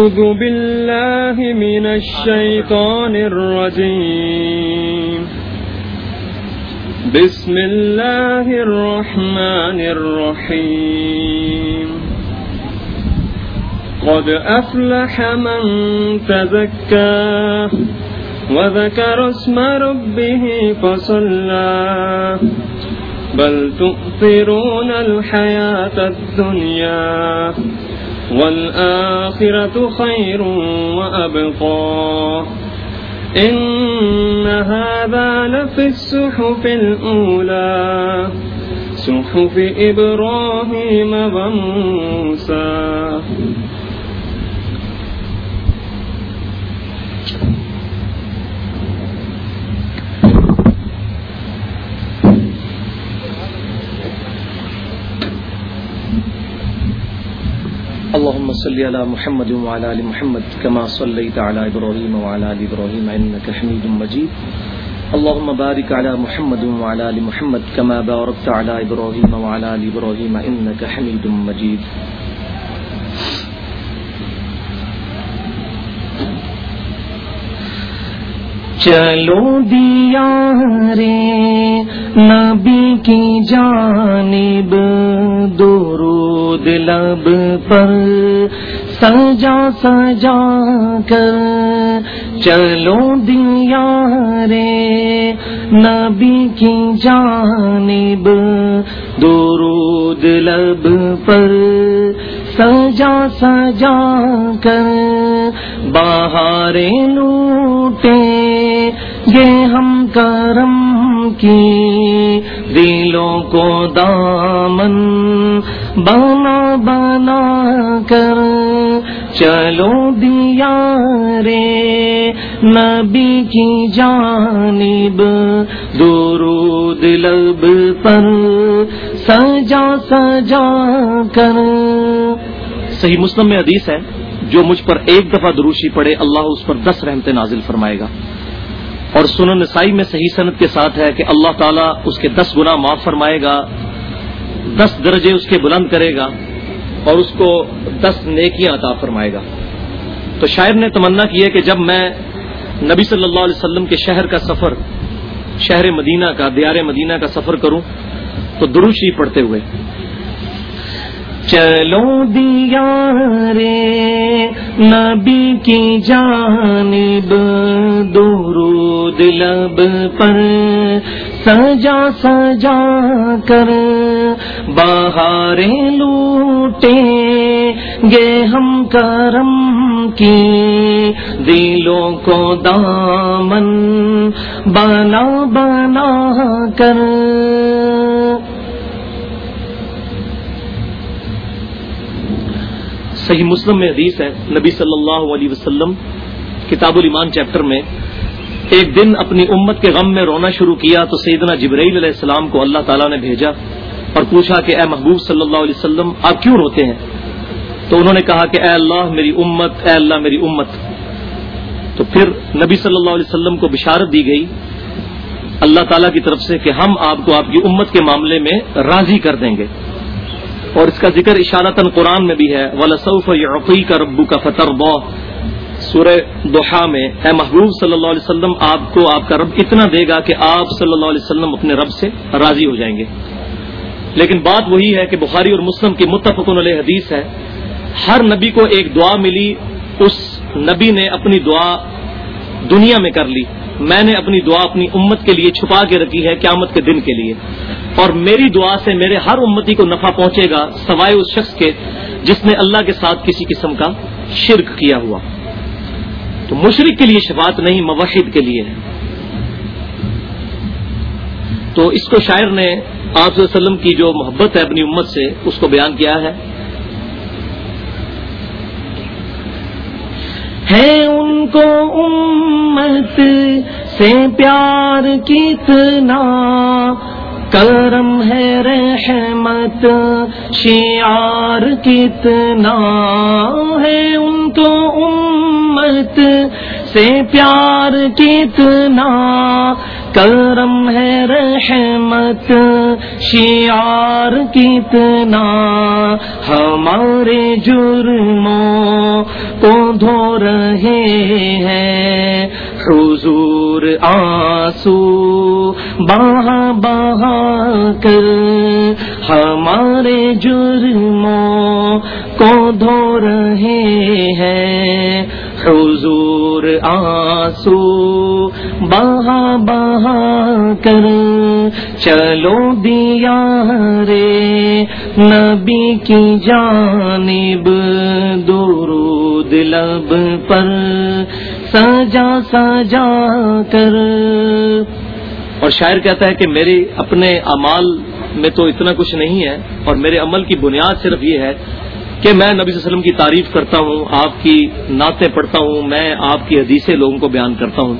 أعوذ بالله من الشيطان الرجيم. بسم الله الرحمن الرحيم. قد أفلح من تزكى وذكر اسم ربه فصلى. بل تؤثرون الحياة الدنيا. والآخرة خير وأبقى. إن هذا لفي السحف الأولى. صحف إبراهيم وموسى. اللهم صل على محمد وعلى ال محمد كما صليت على ابراهيم وعلى ال ابراهيم انك حميد مجيد. اللهم بارك على محمد وعلى ال محمد كما باركت على ابراهيم وعلى ال ابراهيم انك حميد مجيد. چلو دیا رے نبی کی جانب، درود لب پر، سجا سجا کر۔ چلو دیا رے نبی کی جانب، درود لب پر۔ سجا سجا کر باہر لوٹے۔ یہ ہم کرم کی دلوں کو دامن بنا بنا کر چلو دیا رے نبی کی جانب درود لب پر سجا سجا کر صحیح مسلم میں حدیث ہے، جو مجھ پر ایک دفعہ دروشی پڑے، اللہ اس پر دس رحمت نازل فرمائے گا۔ اور سنن نسائی میں صحیح صنعت کے ساتھ ہے کہ اللہ تعالیٰ اس کے دس گنا معاف فرمائے گا، دس درجے اس کے بلند کرے گا اور اس کو دس نیکیاں عطا فرمائے گا۔ تو شاعر نے تمنا کی ہے کہ جب میں نبی صلی اللہ علیہ وسلم کے شہر کا سفر، شہر مدینہ کا، دیار مدینہ کا سفر کروں تو دروشی پڑھتے ہوئے چلو دیا رے نبی کی جانب درود لب پر، سجا سجا کر باہر لوٹے گے ہم کرم کی، دلوں کو دامن بنا بنا کر۔ صحیح مسلم میں حدیث ہے، نبی صلی اللہ علیہ وسلم، کتاب الایمان چیپٹر میں، ایک دن اپنی امت کے غم میں رونا شروع کیا تو سیدنا جبرائیل علیہ السلام کو اللہ تعالیٰ نے بھیجا اور پوچھا کہ اے محبوب صلی اللہ علیہ وسلم، آپ کیوں روتے ہیں؟ تو انہوں نے کہا کہ اے اللہ، میری امت، اے اللہ، میری امت۔ تو پھر نبی صلی اللہ علیہ وسلم کو بشارت دی گئی اللہ تعالیٰ کی طرف سے کہ ہم آپ کو آپ کی امت کے معاملے میں راضی کر دیں گے۔ اور اس کا ذکر اشارتاً قرآن میں بھی ہے. ولاسف یعقی کا ربو کا فتر بو سورہ دوحا میں، اے محبوب صلی اللہ علیہ وسلم، آپ کو آپ کا رب اتنا دے گا کہ آپ صلی اللہ علیہ وسلم اپنے رب سے راضی ہو جائیں گے. لیکن بات وہی ہے کہ بخاری اور مسلم کی متفق علیہ حدیث ہے، ہر نبی کو ایک دعا ملی، اس نبی نے اپنی دعا دنیا میں کر لی۔ میں نے اپنی دعا اپنی امت کے لیے چھپا کے رکھی ہے قیامت کے دن کے لیے۔ اور میری دعا سے میرے ہر امتی کو نفع پہنچے گا سوائے اس شخص کے جس نے اللہ کے ساتھ کسی قسم کا شرک کیا ہوا۔ تو مشرق کے لیے شفاعت نہیں، موحد کے لیے۔ ہے تو اس کو شاعر نے آپ صلی اللہ علیہ وسلم کی جو محبت ہے اپنی امت سے، اس کو بیان کیا ہے۔ ہے ان کو امت سے پیار کتنا کرم ہے رحمت شیار کتنا ہے ان کو امت سے پیار کتنا کرم ہے رحمت شیار کتنا؟ ہمارے جرموں کو دھو رہے ہیں۔ حضور آنسو بہا بہا کر، ہمارے جرموں کو دھو رہے ہیں۔ حضور آنسو، بہا بہا کر۔ چلو دیا رے نبی کی جانب، درود لب پر۔ سجا سجا کر۔ اور شاعر کہتا ہے کہ میرے اپنے امال میں تو اتنا کچھ نہیں ہے، اور میرے عمل کی بنیاد صرف یہ ہے کہ میں نبی صلی اللہ علیہ وسلم کی تعریف کرتا ہوں، آپ کی نعتیں پڑھتا ہوں، میں آپ کی حدیثیں لوگوں کو بیان کرتا ہوں۔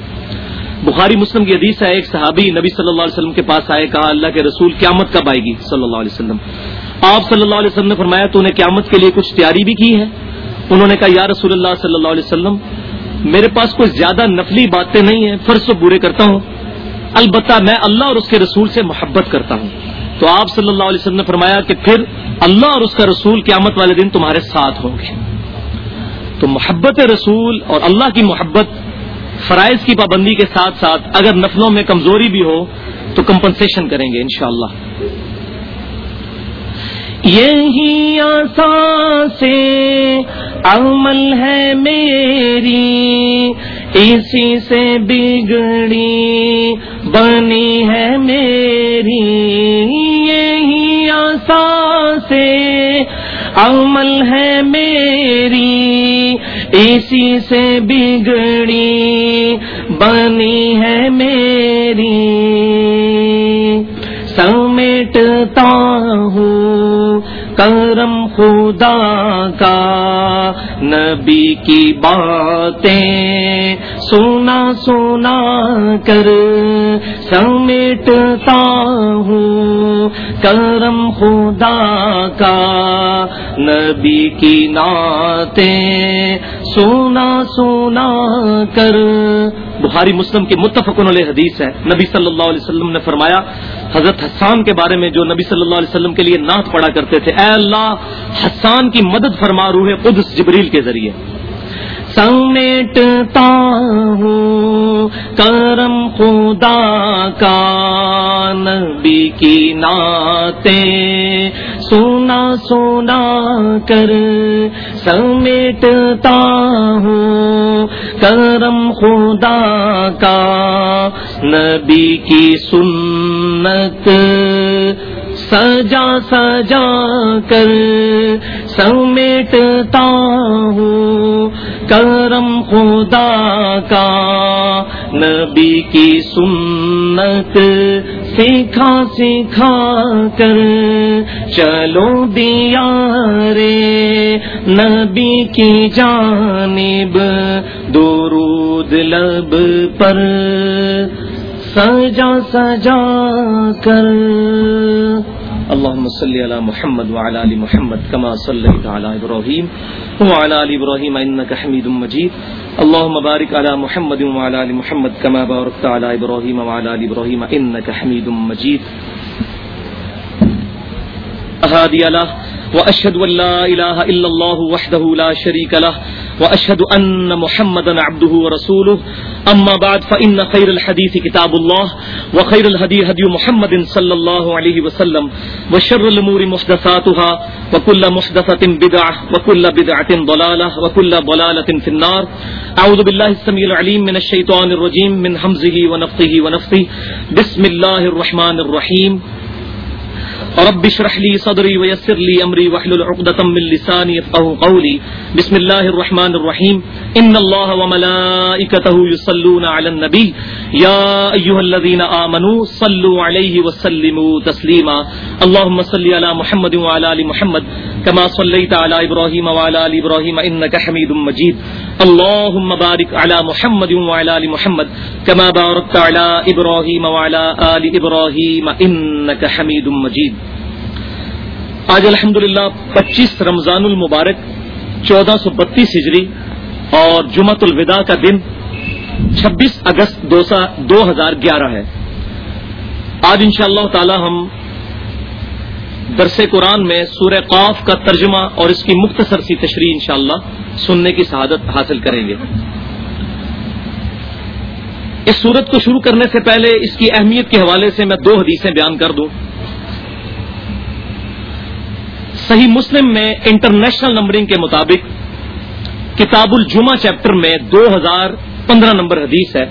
بخاری مسلم کی حدیث ہے، ایک صحابی نبی صلی اللہ علیہ وسلم کے پاس آئے، کہا، اللہ کے رسول قیامت کب آئے گی؟ صلی اللہ علیہ وسلم۔ آپ صلی اللہ علیہ وسلم نے فرمایا، تو انہیں قیامت کے لیے کچھ تیاری بھی کی ہے؟ انہوں نے کہا، یا رسول اللہ صلی اللہ علیہ وسلم، میرے پاس کوئی زیادہ نفلی باتیں نہیں ہیں، فرض و برے کرتا ہوں۔ البتہ میں اللہ اور اس کے رسول سے محبت کرتا ہوں۔ تو آپ صلی اللہ علیہ وسلم نے فرمایا کہ پھر اللہ اور اس کا رسول قیامت والے دن تمہارے ساتھ ہوں گے۔ تو محبت رسول اور اللہ کی محبت فرائض کی پابندی کے ساتھ ساتھ اگر نفلوں میں کمزوری بھی ہو تو کمپنسیشن کریں گے انشاءاللہ۔ یہی آسان سے عمل ہے میری، اسی سے بگڑی بنی ہے میری۔ سے عمل ہے میری، اسی سے بگڑی بنی ہے میری۔ سمیٹتا ہوں کرم خدا کا، نبی کی باتیں سونا سونا کر۔ سمیٹتا ہوں۔ کرم خدا کا نبی کی نعتیں سونا سونا کر۔ بخاری مسلم کی متفق علیہ حدیث ہے۔ نبی صلی اللہ علیہ وسلم نے فرمایا، حضرت حسان کے بارے میں جو نبی صلی اللہ علیہ وسلم کے لیے نعت پڑا کرتے تھے، اے اللہ، حسان کی مدد فرما روح قدس جبریل کے ذریعے۔ سمیٹتا ہوں۔ کرم خدا کا نبی کی نعتیں۔ سونا سونا کر سمیٹتا ہوں۔ کرم خدا کا نبی کی سنت۔ سجا سجا کر سمیٹتا ہوں۔ کرم خدا کا نبی کی سنت سکھا سکھا کر چلو دیا رے نبی کی جانب درود لب پر سجا سجا کر اللهم صل على محمد وعلى ال محمد كما صليت على ابراهيم وعلى ال ابراهيم انك حميد مجيد. اللهم بارك على محمد وعلى ال محمد كما باركت على ابراهيم وعلى ال ابراهيم انك حميد مجيد. اهادي له واشهد ان لا اله الا الله وحده لا شريك له واشهد ان محمدا عبده ورسوله. اما بعد فان خير الحديث كتاب الله، وخير الهدي هدي محمد صلى الله عليه وسلم، وشر الامور محدثاتها، وكل محدثه بدعه وكل بدعه ضلاله وكل ضلاله في النار. اعوذ بالله السميع العليم من الشيطان الرجيم، من همزه ونفثه ونفثه بسم الله الرحمن الرحيم. رب اشرح لي صدري ويسر لي امري واحلل عقدة من لساني يفقهوا قولي. بسم الله الرحمن الرحيم. ان الله وملائكته يصلون على النبي. يا ايها الذين امنوا صلوا عليه وسلموا تسليما. اللهم صل على محمد وعلى ال محمد. كما صليت على ابراهيم وعلى ال ابراهيم انك حميد مجيد. اللهم بارك على محمد وعلى ال محمد. كما باركت على ابراهيم وعلى ال ابراهيم انك حميد مجيد. آج الحمد للہ پچیس رمضان المبارک چودہ سو بتیس ہجری اور جمعت الوداع کا دن چھبیس اگست دو ہزار گیارہ ہے۔ آج ان شاء اللہ تعالی ہم درس قرآن میں سورہ قاف کا ترجمہ اور اس کی مختصر سی تشریح انشاءاللہ سننے کی سعادت حاصل کریں گے۔ اس صورت کو شروع کرنے سے پہلے اس کی اہمیت کے حوالے سے میں دو حدیثیں بیان کر دوں۔ صحیح مسلم میں انٹرنیشنل نمبرنگ کے مطابق کتاب الجمہ چیپٹر میں دو ہزار پندرہ نمبر حدیث ہے۔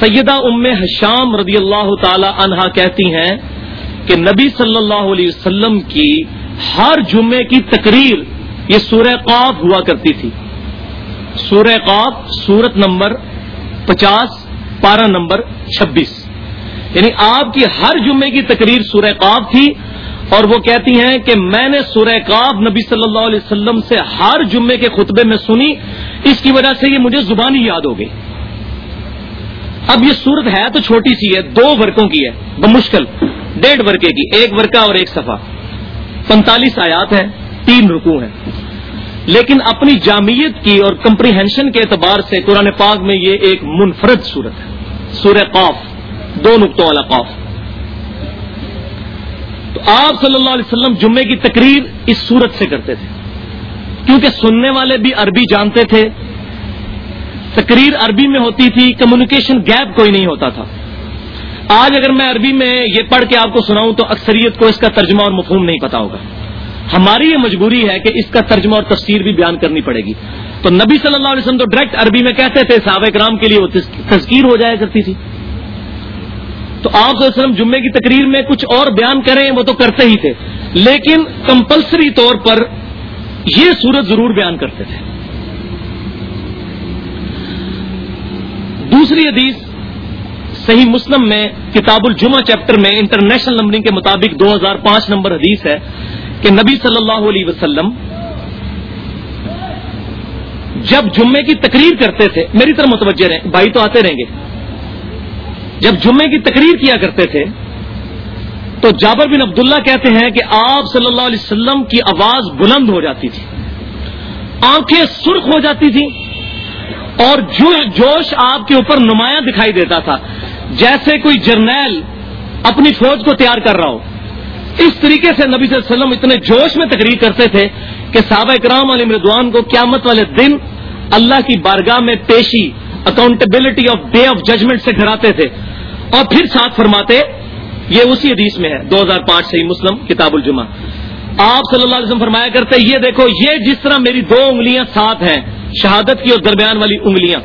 سیدہ ام حشام رضی اللہ تعالی عنہا کہتی ہیں کہ نبی صلی اللہ علیہ وسلم کی ہر جمعے کی تقریر یہ سورہ قاف ہوا کرتی تھی۔ سورہ قاف سورت نمبر پچاس، پارہ نمبر چھبیس۔ یعنی آپ کی ہر جمعے کی تقریر سورہ قاف تھی۔ اور وہ کہتی ہیں کہ میں نے سورہ قاف نبی صلی اللہ علیہ وسلم سے ہر جمعے کے خطبے میں سنی، اس کی وجہ سے یہ مجھے زبانی یاد ہو گئی۔ اب یہ صورت ہے تو چھوٹی سی ہے، دو ورقوں کی ہے، بمشکل، ڈیڑھ ورقے کی، ایک ورقہ اور ایک صفحہ۔ پینتالیس آیات ہیں، تین رکو ہیں۔ لیکن اپنی جامعت کی اور کمپریہنشن کے اعتبار سے قرآن پاک میں یہ ایک منفرد صورت ہے۔ سورہ قاف، دو نقطوں والا قاف۔ تو آپ صلی اللہ علیہ وسلم جمعے کی تقریر اس صورت سے کرتے تھے۔ کیونکہ سننے والے بھی عربی جانتے تھے۔ تقریر عربی میں ہوتی تھی کمیونیکیشن گیپ کوئی نہیں ہوتا تھا۔ آج اگر میں عربی میں یہ پڑھ کے آپ کو سناؤں تو اکثریت کو اس کا ترجمہ اور مفہوم نہیں پتا ہوگا۔ ہماری یہ مجبوری ہے کہ اس کا ترجمہ اور تفسیر بھی بیان کرنی پڑے گی۔ تو نبی صلی اللہ علیہ وسلم تو ڈائریکٹ عربی میں کہتے تھے، صحابہ کرام کے لیے وہ تذکیر ہو جایا کرتی تھی۔ تو آپ صلی اللہ علیہ وسلم جمعے کی تقریر میں کچھ اور بیان کریں، وہ تو کرتے ہی تھے۔ لیکن کمپلسری طور پر یہ صورت ضرور بیان کرتے تھے۔ دوسری حدیث صحیح مسلم میں کتاب الجمہ چیپٹر میں انٹرنیشنل نمبرنگ کے مطابق دو ہزار پانچ نمبر حدیث ہے کہ نبی صلی اللہ علیہ وسلم جب جمعے کی تقریر کرتے تھے، میری طرح متوجہ رہیں، بھائی تو آتے رہیں گے۔ جب جمعے کی تقریر کیا کرتے تھے، تو جابر بن عبداللہ کہتے ہیں کہ آپ صلی اللہ علیہ وسلم کی آواز بلند ہو جاتی تھی، آنکھیں سرخ ہو جاتی تھی اور جو جوش آپ کے اوپر نمایاں دکھائی دیتا تھا، جیسے کوئی جرنیل اپنی فوج کو تیار کر رہا ہو۔ اس طریقے سے نبی صلی اللہ علیہ وسلم اتنے جوش میں تقریر کرتے تھے کہ صحابہ اکرام علی مردوان کو قیامت والے دن اللہ کی بارگاہ میں پیشی accountability of day of judgement سے ڈراتے تھے۔ اور پھر ساتھ فرماتے، یہ اسی حدیث میں ہے، دو ہزار پانچ سے مسلم، کتاب الجمہ آپ صلی اللہ علیہ وسلم فرمایا کرتے، یہ دیکھو، یہ جس طرح میری دو انگلیاں ساتھ ہیں، شہادت کی اور درمیان والی انگلیاں۔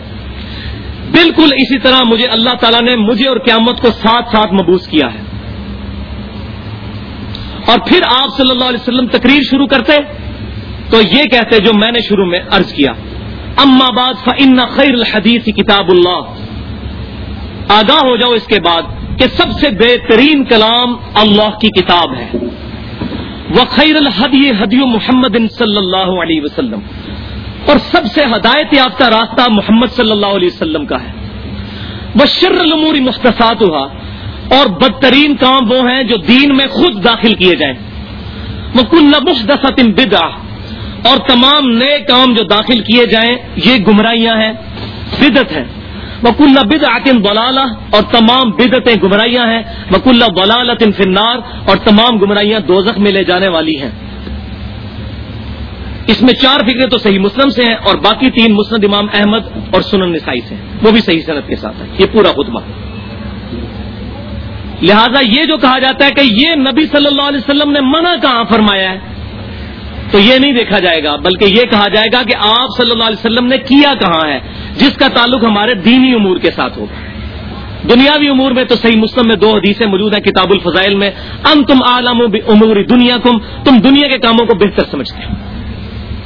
بالکل اسی طرح مجھے اللہ تعالیٰ نے مجھے اور قیامت کو ساتھ ساتھ مبوس کیا ہے۔ اور پھر آپ صلی اللہ علیہ وسلم تقریر شروع کرتے، تو یہ کہتے جو میں نے شروع میں عرض کیا۔ اما بعد فن خیر الحدیث کتاب اللہ آگاہ ہو جاؤ اس کے بعد کہ سب سے بہترین کلام اللہ کی کتاب ہے. وہ خیر الحدی حدی محمد صلی اللہ علیہ وسلم. اور سب سے ہدایت یافتہ راستہ محمد صلی اللہ علیہ وسلم کا ہے. وہ شر الموری مختصات ہوا اور بدترین کام وہ ہیں جو دین میں خود داخل کیے جائیں. وہ کل مختص بدا اور تمام نئے کام جو داخل کیے جائیں، یہ گمراہیاں ہیں بدت ہیں۔ وکل بد آتم بلالہ اور تمام بدتیں گمراہیاں ہیں۔ وکل بلالت فنار اور تمام گمراہیاں دوزخ میں لے جانے والی ہیں۔ اس میں چار فکریں تو صحیح مسلم سے ہیں، اور باقی تین مسند امام احمد اور سنن نسائی سے ہیں۔ وہ بھی صحیح صنعت کے ساتھ ہے یہ پورا خطبہ۔ لہذا یہ جو کہا جاتا ہے کہ یہ نبی صلی اللہ علیہ وسلم نے منع کہاں فرمایا ہے؟ تو یہ نہیں دیکھا جائے گا، بلکہ یہ کہا جائے گا کہ آپ صلی اللہ علیہ وسلم نے کیا کہاں ہے، جس کا تعلق ہمارے دینی امور کے ساتھ ہوگا۔ دنیاوی امور میں تو صحیح مسلم میں دو حدیثیں موجود ہیں کتاب الفضائل میں ان تم عالم امور دنیا کم تم دنیا کے کاموں کو بہتر سمجھتے ہو۔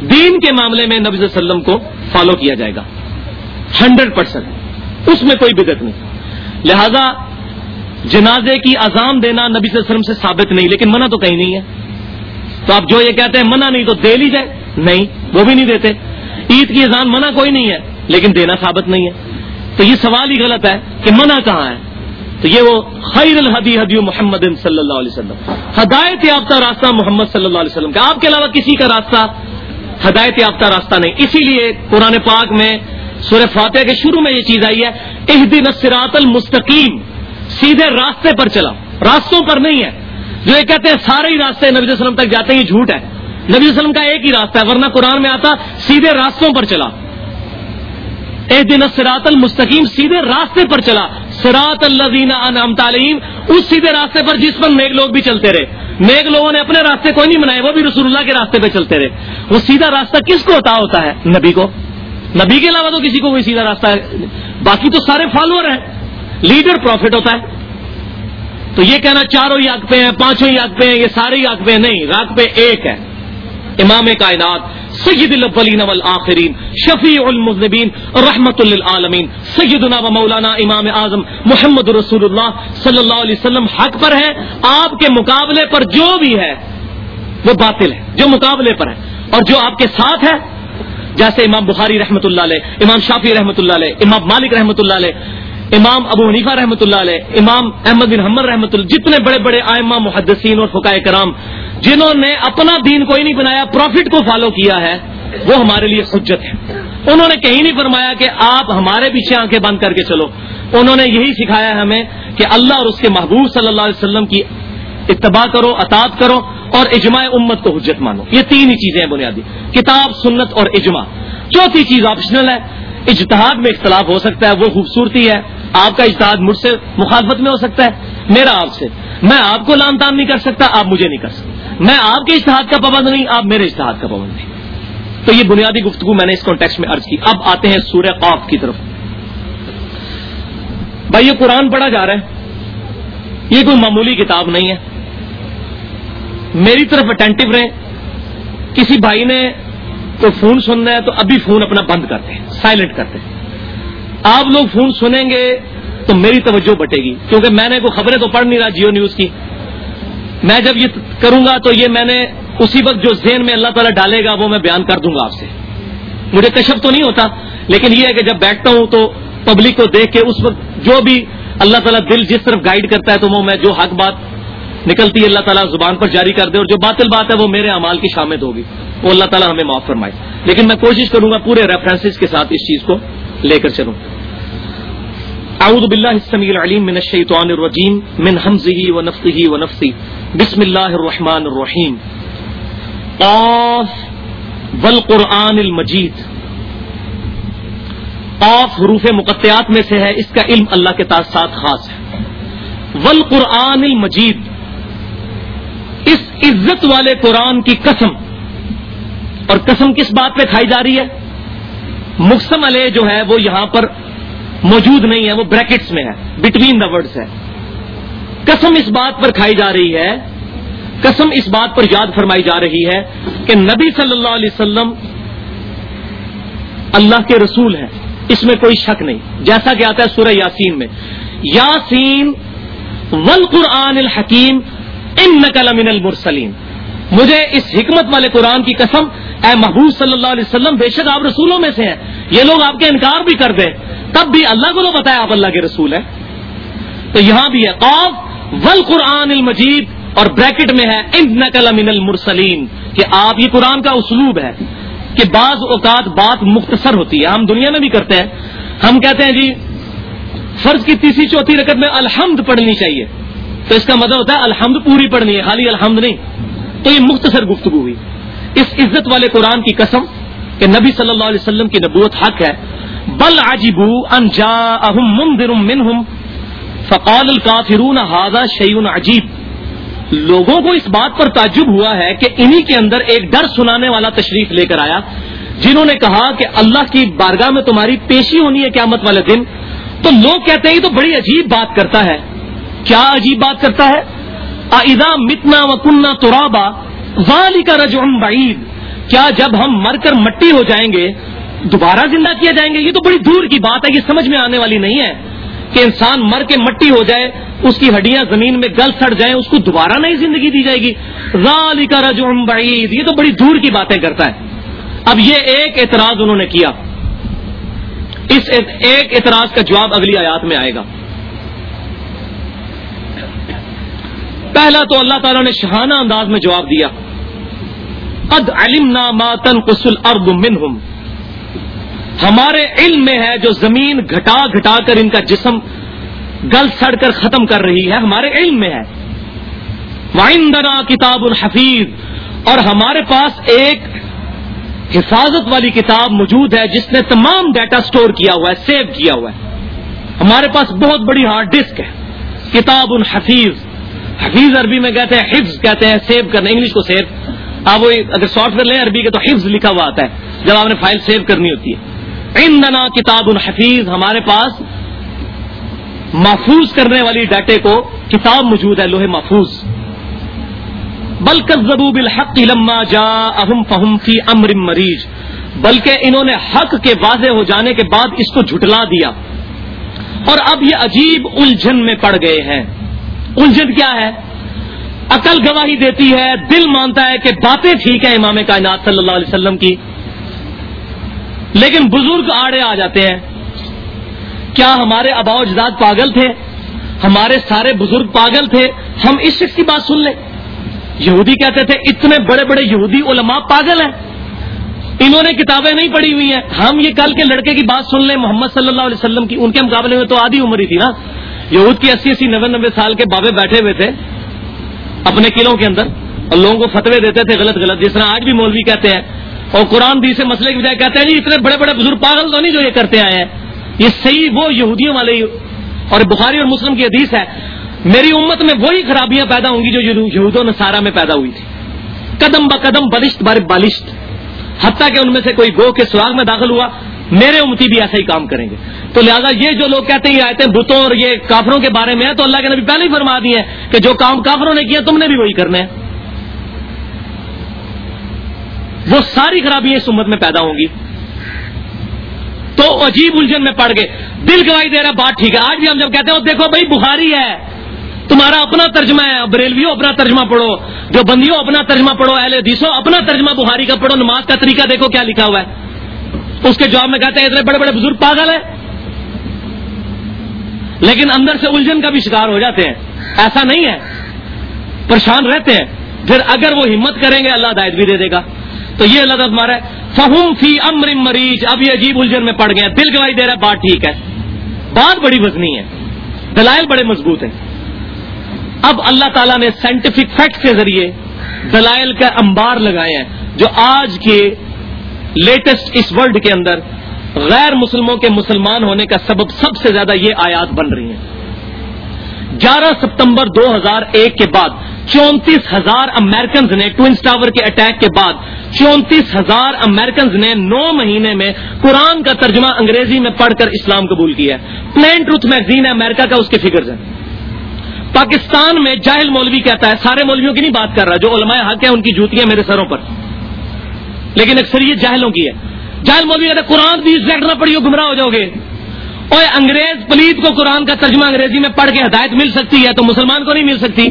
دین کے معاملے میں نبی صلی اللہ علیہ وسلم کو فالو کیا جائے گا۔ ہنڈریڈ پرسینٹ اس میں کوئی بدت نہیں۔ لہذا جنازے کی اذان دینا نبی صلی اللہ علیہ وسلم سے ثابت نہیں، لیکن منع تو کہیں نہیں ہے۔ تو آپ جو یہ کہتے ہیں منع نہیں تو دے لی جائے۔ نہیں، وہ بھی نہیں دیتے۔ عید کی اذان منع کوئی نہیں ہے، لیکن دینا ثابت نہیں ہے۔ تو یہ سوال ہی غلط ہے کہ منع کہاں ہے؟ تو یہ وہ خیر الحدی حدی محمد صلی اللہ علیہ وسلم۔ ہدایت یافتہ راستہ محمد صلی اللہ علیہ وسلم۔ کا آپ کے علاوہ کسی کا راستہ ہدایت یافتہ راستہ نہیں۔ اسی لیے قرآن پاک میں سورہ فاتح کے شروع میں یہ چیز آئی ہے اح دن المستقیم۔ سیدھے راستے پر چلا راستوں پر نہیں ہے۔ جو یہ کہتے ہیں سارے ہی راستے نبی وسلم تک جاتے ہیں، یہ جھوٹ ہے۔ نبی وسلم کا ایک ہی راستہ ہے، ورنہ قرآن میں آتا سیدھے راستوں پر چلا۔ ایک دن سراط المستقیم سیدھے راستے پر چلا۔ سراط اللہ تعلیم اس سیدھے راستے پر جس پر نیک لوگ بھی چلتے رہے۔ نیک لوگوں نے اپنے راستے کوئی نہیں بنائے، وہ بھی رسول اللہ کے راستے پہ چلتے رہے۔ وہ سیدھا راستہ کس کو ہوتا ہوتا ہے؟ نبی کو۔ نبی کے علاوہ تو کسی کو کوئی سیدھا راستہ ہے۔ باقی تو سارے فالوور ہیں۔ لیڈر پروفٹ ہوتا ہے۔ تو یہ کہنا چاروں ہی آگ پہ ہیں، پانچوں ہی آگ پہ ہیں، یہ سارے ہی آگ پہ ہیں۔ نہیں راگ پہ ایک ہے۔ امام کائنات، سید الاولین والآخرین، شفیع المذنبین، رحمت للعالمین، سیدنا و مولانا امام اعظم محمد رسول اللہ صلی اللہ علیہ وسلم حق پر ہے آپ کے مقابلے پر جو بھی ہے، وہ باطل ہے۔ جو مقابلے پر ہے۔ اور جو آپ کے ساتھ ہے، جیسے امام بخاری رحمۃ اللہ علیہ، امام شافی رحمۃ اللہ علیہ، امام مالک رحمۃ اللہ علیہ امام ابو حنیفہ رحمۃ اللہ علیہ، امام احمد بن حمد رحمۃ اللہ، جتنے بڑے بڑے آئمہ، محدثین اور فقائے کرام، جنہوں نے اپنا دین کوئی نہیں بنایا پروفٹ کو فالو کیا ہے، وہ ہمارے لیے حجت ہے۔ انہوں نے کہیں نہیں فرمایا کہ آپ ہمارے پیچھے آنکھیں بند کر کے چلو۔ انہوں نے یہی سکھایا ہمیں کہ اللہ اور اس کے محبوب صلی اللہ علیہ وسلم کی اتباع کرو اطاط کرو اور اجماع امت کو حجت مانو۔ یہ تین ہی چیزیں ہیں بنیادی۔ کتاب، سنت اور اجماع۔ چوتھی چیز آپشنل ہے۔ اجتہاد میں اختلاف ہو سکتا ہے، وہ خوبصورتی ہے۔ آپ کا اجتہاد مجھ سے مخالفت میں ہو سکتا ہے، میرا آپ سے۔ میں آپ کو لان تان نہیں کر سکتا، آپ مجھے نہیں کر سکتا میں آپ کے اشتہاد کا پابند نہیں، آپ میرے اشتہاد کا پابند نہیں۔ تو یہ بنیادی گفتگو میں نے اس کانٹیکس میں ارض کی۔ اب آتے ہیں سورہ قاف کی طرف۔ بھائی، یہ قرآن پڑھا جا رہا ہے۔ یہ کوئی معمولی کتاب نہیں ہے۔ میری طرف اٹینٹو رہے کسی بھائی نے کوئی فون سننا ہے تو ابھی فون اپنا بند کرتے ہیں سائلنٹ کرتے ہیں۔ آپ لوگ فون سنیں گے تو میری توجہ بٹے گی۔ کیونکہ میں نے کوئی خبریں تو پڑھ نہیں رہا جیو نیوز کی۔ میں جب یہ کروں گا تو یہ میں نے اسی وقت جو ذہن میں اللہ تعالیٰ ڈالے گا وہ میں بیان کر دوں گا آپ سے۔ مجھے کشف تو نہیں ہوتا، لیکن یہ ہے کہ جب بیٹھتا ہوں تو پبلک کو دیکھ کے اس وقت جو بھی اللہ تعالیٰ دل جس طرف گائیڈ کرتا ہے تو وہ میں جو حق بات نکلتی ہے، اللہ تعالیٰ زبان پر جاری کر دے اور جو باطل بات ہے وہ میرے امال کی شامل ہوگی۔ وہ اللہ تعالیٰ ہمیں معاف فرمائے۔ لیکن میں کوشش کروں گا پورے ریفرنسز کے ساتھ اس چیز کو لے کر چلوں۔ اعوذ باللہ السمیع العلیم من الشیطان الرجیم من حمزه ونفثه ونفثه بسم اللہ الرحمن الرحیم۔ قاف والقرآن المجید۔ قاف حروف مقطعات میں سے ہے، اس کا علم اللہ کے ساتھ خاص ہے۔ والقرآن المجید۔ اس عزت والے قرآن کی قسم اور قسم کس بات پہ کھائی جا رہی ہے؟ مقسم علیہ جو ہے وہ یہاں پر موجود نہیں ہے، وہ بریکٹس میں ہے بٹوین دا ورڈس ہے۔ قسم اس بات پر کھائی جا رہی ہے، قسم اس بات پر یاد فرمائی جا رہی ہے کہ نبی صلی اللہ علیہ وسلم اللہ کے رسول ہیں، اس میں کوئی شک نہیں۔ جیسا کہ آتا ہے سورہ یاسین میں، یاسین ول قرآن الحکیم ان نقل من المرسلیم مجھے اس حکمت والے قرآن کی قسم، اے محبوب صلی اللہ علیہ وسلم، بے شک آپ رسولوں میں سے ہیں۔ یہ لوگ آپ کے انکار بھی کر دیں۔ تب بھی اللہ کو تو بتایا آپ اللہ کے رسول ہیں۔ تو یہاں بھی ہے قوف ول قرآن المجید اور بریکٹ میں ہے ان نقل من المرسلین کہ آپ، یہ قرآن کا اسلوب ہے کہ بعض اوقات بات مختصر ہوتی ہے۔ ہم دنیا میں بھی کرتے ہیں۔ ہم کہتے ہیں جی فرض کی تیسری، چوتھی رکعت میں الحمد پڑھنی چاہیے۔ تو اس کا مطلب ہوتا ہے الحمد پوری پڑھنی ہے، خالی الحمد نہیں۔ تو یہ مختصر گفتگو ہوئی۔ اس عزت والے قرآن کی قسم کہ نبی صلی اللہ علیہ وسلم کی نبوت حق ہے۔ بل عجیبو انجا منہم فقال الکافرون هذا شیء عجیب۔ لوگوں کو اس بات پر تعجب ہوا ہے کہ انہی کے اندر ایک ڈر سنانے والا تشریف لے کر آیا، جنہوں نے کہا کہ اللہ کی بارگاہ میں تمہاری پیشی ہونی ہے قیامت والے دن۔ تو لوگ کہتے ہیں یہ تو بڑی عجیب بات کرتا ہے۔ کیا عجیب بات کرتا ہے؟ اذا متنا و کننا ترابا والی کا رجعم بعید۔ کیا جب ہم مر کر مٹی ہو جائیں گے، دوبارہ زندہ کیا جائیں گے؟ یہ تو بڑی دور کی بات ہے، یہ سمجھ میں آنے والی نہیں ہے کہ انسان مر کے مٹی ہو جائے، اس کی ہڈیاں زمین میں گل سڑ جائیں، اس کو دوبارہ نہیں زندگی دی جائے گی۔ رالی کا رجعم بعید۔ یہ تو بڑی دور کی باتیں کرتا ہے۔ اب یہ ایک اعتراض انہوں نے کیا۔ اس ایک اعتراض کا جواب اگلی آیات میں آئے گا۔ پہلا تو اللہ تعالیٰ نے شہانہ انداز میں جواب دیا۔ اد علم ماتن قسل ارب منہم ہمارے علم میں ہے جو زمین گھٹا گھٹا کر ان کا جسم گل سڑ کر ختم کر رہی ہے، ہمارے علم میں ہے۔ وائندنا کتاب الحفیظ اور ہمارے پاس ایک حفاظت والی کتاب موجود ہے، جس نے تمام ڈیٹا سٹور کیا ہوا ہے سیو کیا ہوا ہے۔ ہمارے پاس بہت بڑی ہارڈ ڈسک ہے۔ کتاب الحفیظ حفیظ عربی میں کہتے ہیں، حفظ کہتے ہیں سیو کرنا، انگلش کو سیو آپ وہ اگر سافٹ ویئر لیں عربی کے تو حفظ لکھا ہوا آتا ہے، جب آپ نے فائل سیو کرنی ہوتی ہے۔ عندنا کتاب الحفیظ ہمارے پاس محفوظ کرنے والی ڈاٹے کو کتاب موجود ہے، لوہے محفوظ۔ بلکہ زبوب الحق لما جا اہم فہم فی امر مریض بلکہ انہوں نے حق کے واضح ہو جانے کے بعد اس کو جھٹلا دیا۔ اور اب یہ عجیب الجھن میں پڑ گئے ہیں۔ الجھن کیا ہے؟ عقل گواہی دیتی ہے، دل مانتا ہے کہ باتیں ٹھیک ہیں امام کائنات صلی اللہ علیہ وسلم کی۔ لیکن بزرگ آڑے آ جاتے ہیں۔ کیا ہمارے ابا اجداد پاگل تھے؟ ہمارے سارے بزرگ پاگل تھے۔ ہم اس شخص کی بات سن لیں۔ یہودی کہتے تھے، اتنے بڑے بڑے یہودی علماء پاگل ہیں۔ انہوں نے کتابیں نہیں پڑھی ہوئی ہیں۔ ہم یہ کل کے لڑکے کی بات سن لیں، محمد صلی اللہ علیہ وسلم کی۔ ان کے مقابلے میں تو آدھی عمر ہی تھی نا۔ یہود کی اسی اسی نبے نبے سال کے بابے بیٹھے ہوئے تھے، اپنے قلعوں کے اندر، اور لوگوں کو فتوے دیتے تھے، غلط غلط، جس طرح آج بھی مولوی کہتے ہیں۔ اور قرآن بھی سے مسئلے کی بجائے کہتے ہیں جی اتنے بڑے بڑے بزرگ پاگل تو نہیں جو یہ کرتے آئے ہیں۔ یہ صحیح وہ یہودیوں والے اور بخاری اور مسلم کی حدیث ہے۔ میری امت میں وہی خرابیاں پیدا ہوں گی جو یہود و نصارہ میں پیدا ہوئی تھی۔ قدم ب قدم بلشت بار بالشت۔ حتیٰ کہ ان میں سے کوئی گو کے سراغ میں داخل ہوا۔ میرے امتی بھی ایسا ہی کام کریں گے۔ تو لہٰذا یہ جو لوگ کہتے ہیں آئے بتوں اور یہ کافروں کے بارے میں ہے تو اللہ کے نبی پہلے ہی فرما دیے کہ جو کام کافروں نے کیا، تم نے بھی وہی کرنا ہے۔ وہ ساری خرابیاں اس امت میں پیدا ہوں گی۔ تو عجیب الجھن میں پڑ گئے۔ دل گواہی دے رہا بات ٹھیک ہے۔ آج بھی ہم جب کہتے ہیں، دیکھو بھائی، بخاری ہے۔ تمہارا اپنا ترجمہ ہے، بریلویوں اپنا ترجمہ پڑھو جو بندیوں اپنا ترجمہ پڑھو، اہل حدیثوں اپنا ترجمہ بخاری کا پڑھو، نماز کا طریقہ دیکھو کیا لکھا ہوا ہے۔ اس کے جواب میں کہتے ہیں، اتنے بڑے بڑے بزرگ پاگل ہیں۔ لیکن اندر سے الجھن کا بھی شکار ہو جاتے ہیں۔ ایسا نہیں ہے۔ پریشان رہتے ہیں۔ پھر اگر وہ ہمت کریں گے، اللہ ہدایت بھی دے دے گا۔ تو یہ اللہ تعالیٰ مارا فہم فی امر مریض اب یہ عجیب الجھن میں پڑ گئے دل گواہی دے رہا ہے، بات ٹھیک ہے۔ بات بڑی وزنی ہے۔ دلائل بڑے مضبوط ہیں۔ اب اللہ تعالیٰ نے سائنٹیفک فیکٹ کے ذریعے دلائل کا انبار لگائے ہیں، جو آج کے لیٹسٹ اس ورلڈ کے اندر غیر مسلموں کے مسلمان ہونے کا سبب سب سے زیادہ یہ آیات بن رہی ہیں۔ گیارہ ستمبر دو ہزار ایک کے بعد، چونتیس ہزار امیرکنز نے ٹوئنس ٹاور کے اٹیک کے بعد، چونتیس ہزار امیرکنز نے نو مہینے میں قرآن کا ترجمہ انگریزی میں پڑھ کر اسلام قبول کیا ہے۔ پلین ٹروتھ میگزین ہے امریکہ کا، اس کے فگرز ہیں۔ پاکستان میں جاہل مولوی کہتا ہے، سارے مولویوں کی نہیں بات کر رہا، جو علماء حق ہیں، ان کی جوتیاں میرے سروں پر۔ لیکن اکثریت جاہلوں کی ہے۔ جاہل مولوی کہتا قرآن بھی نہ پڑھی ہو، گمراہ ہو جاؤ گے۔ اور انگریز پلیت کو قرآن کا ترجمہ انگریزی میں پڑھ کے ہدایت مل سکتی ہے تو مسلمان کو نہیں مل سکتی۔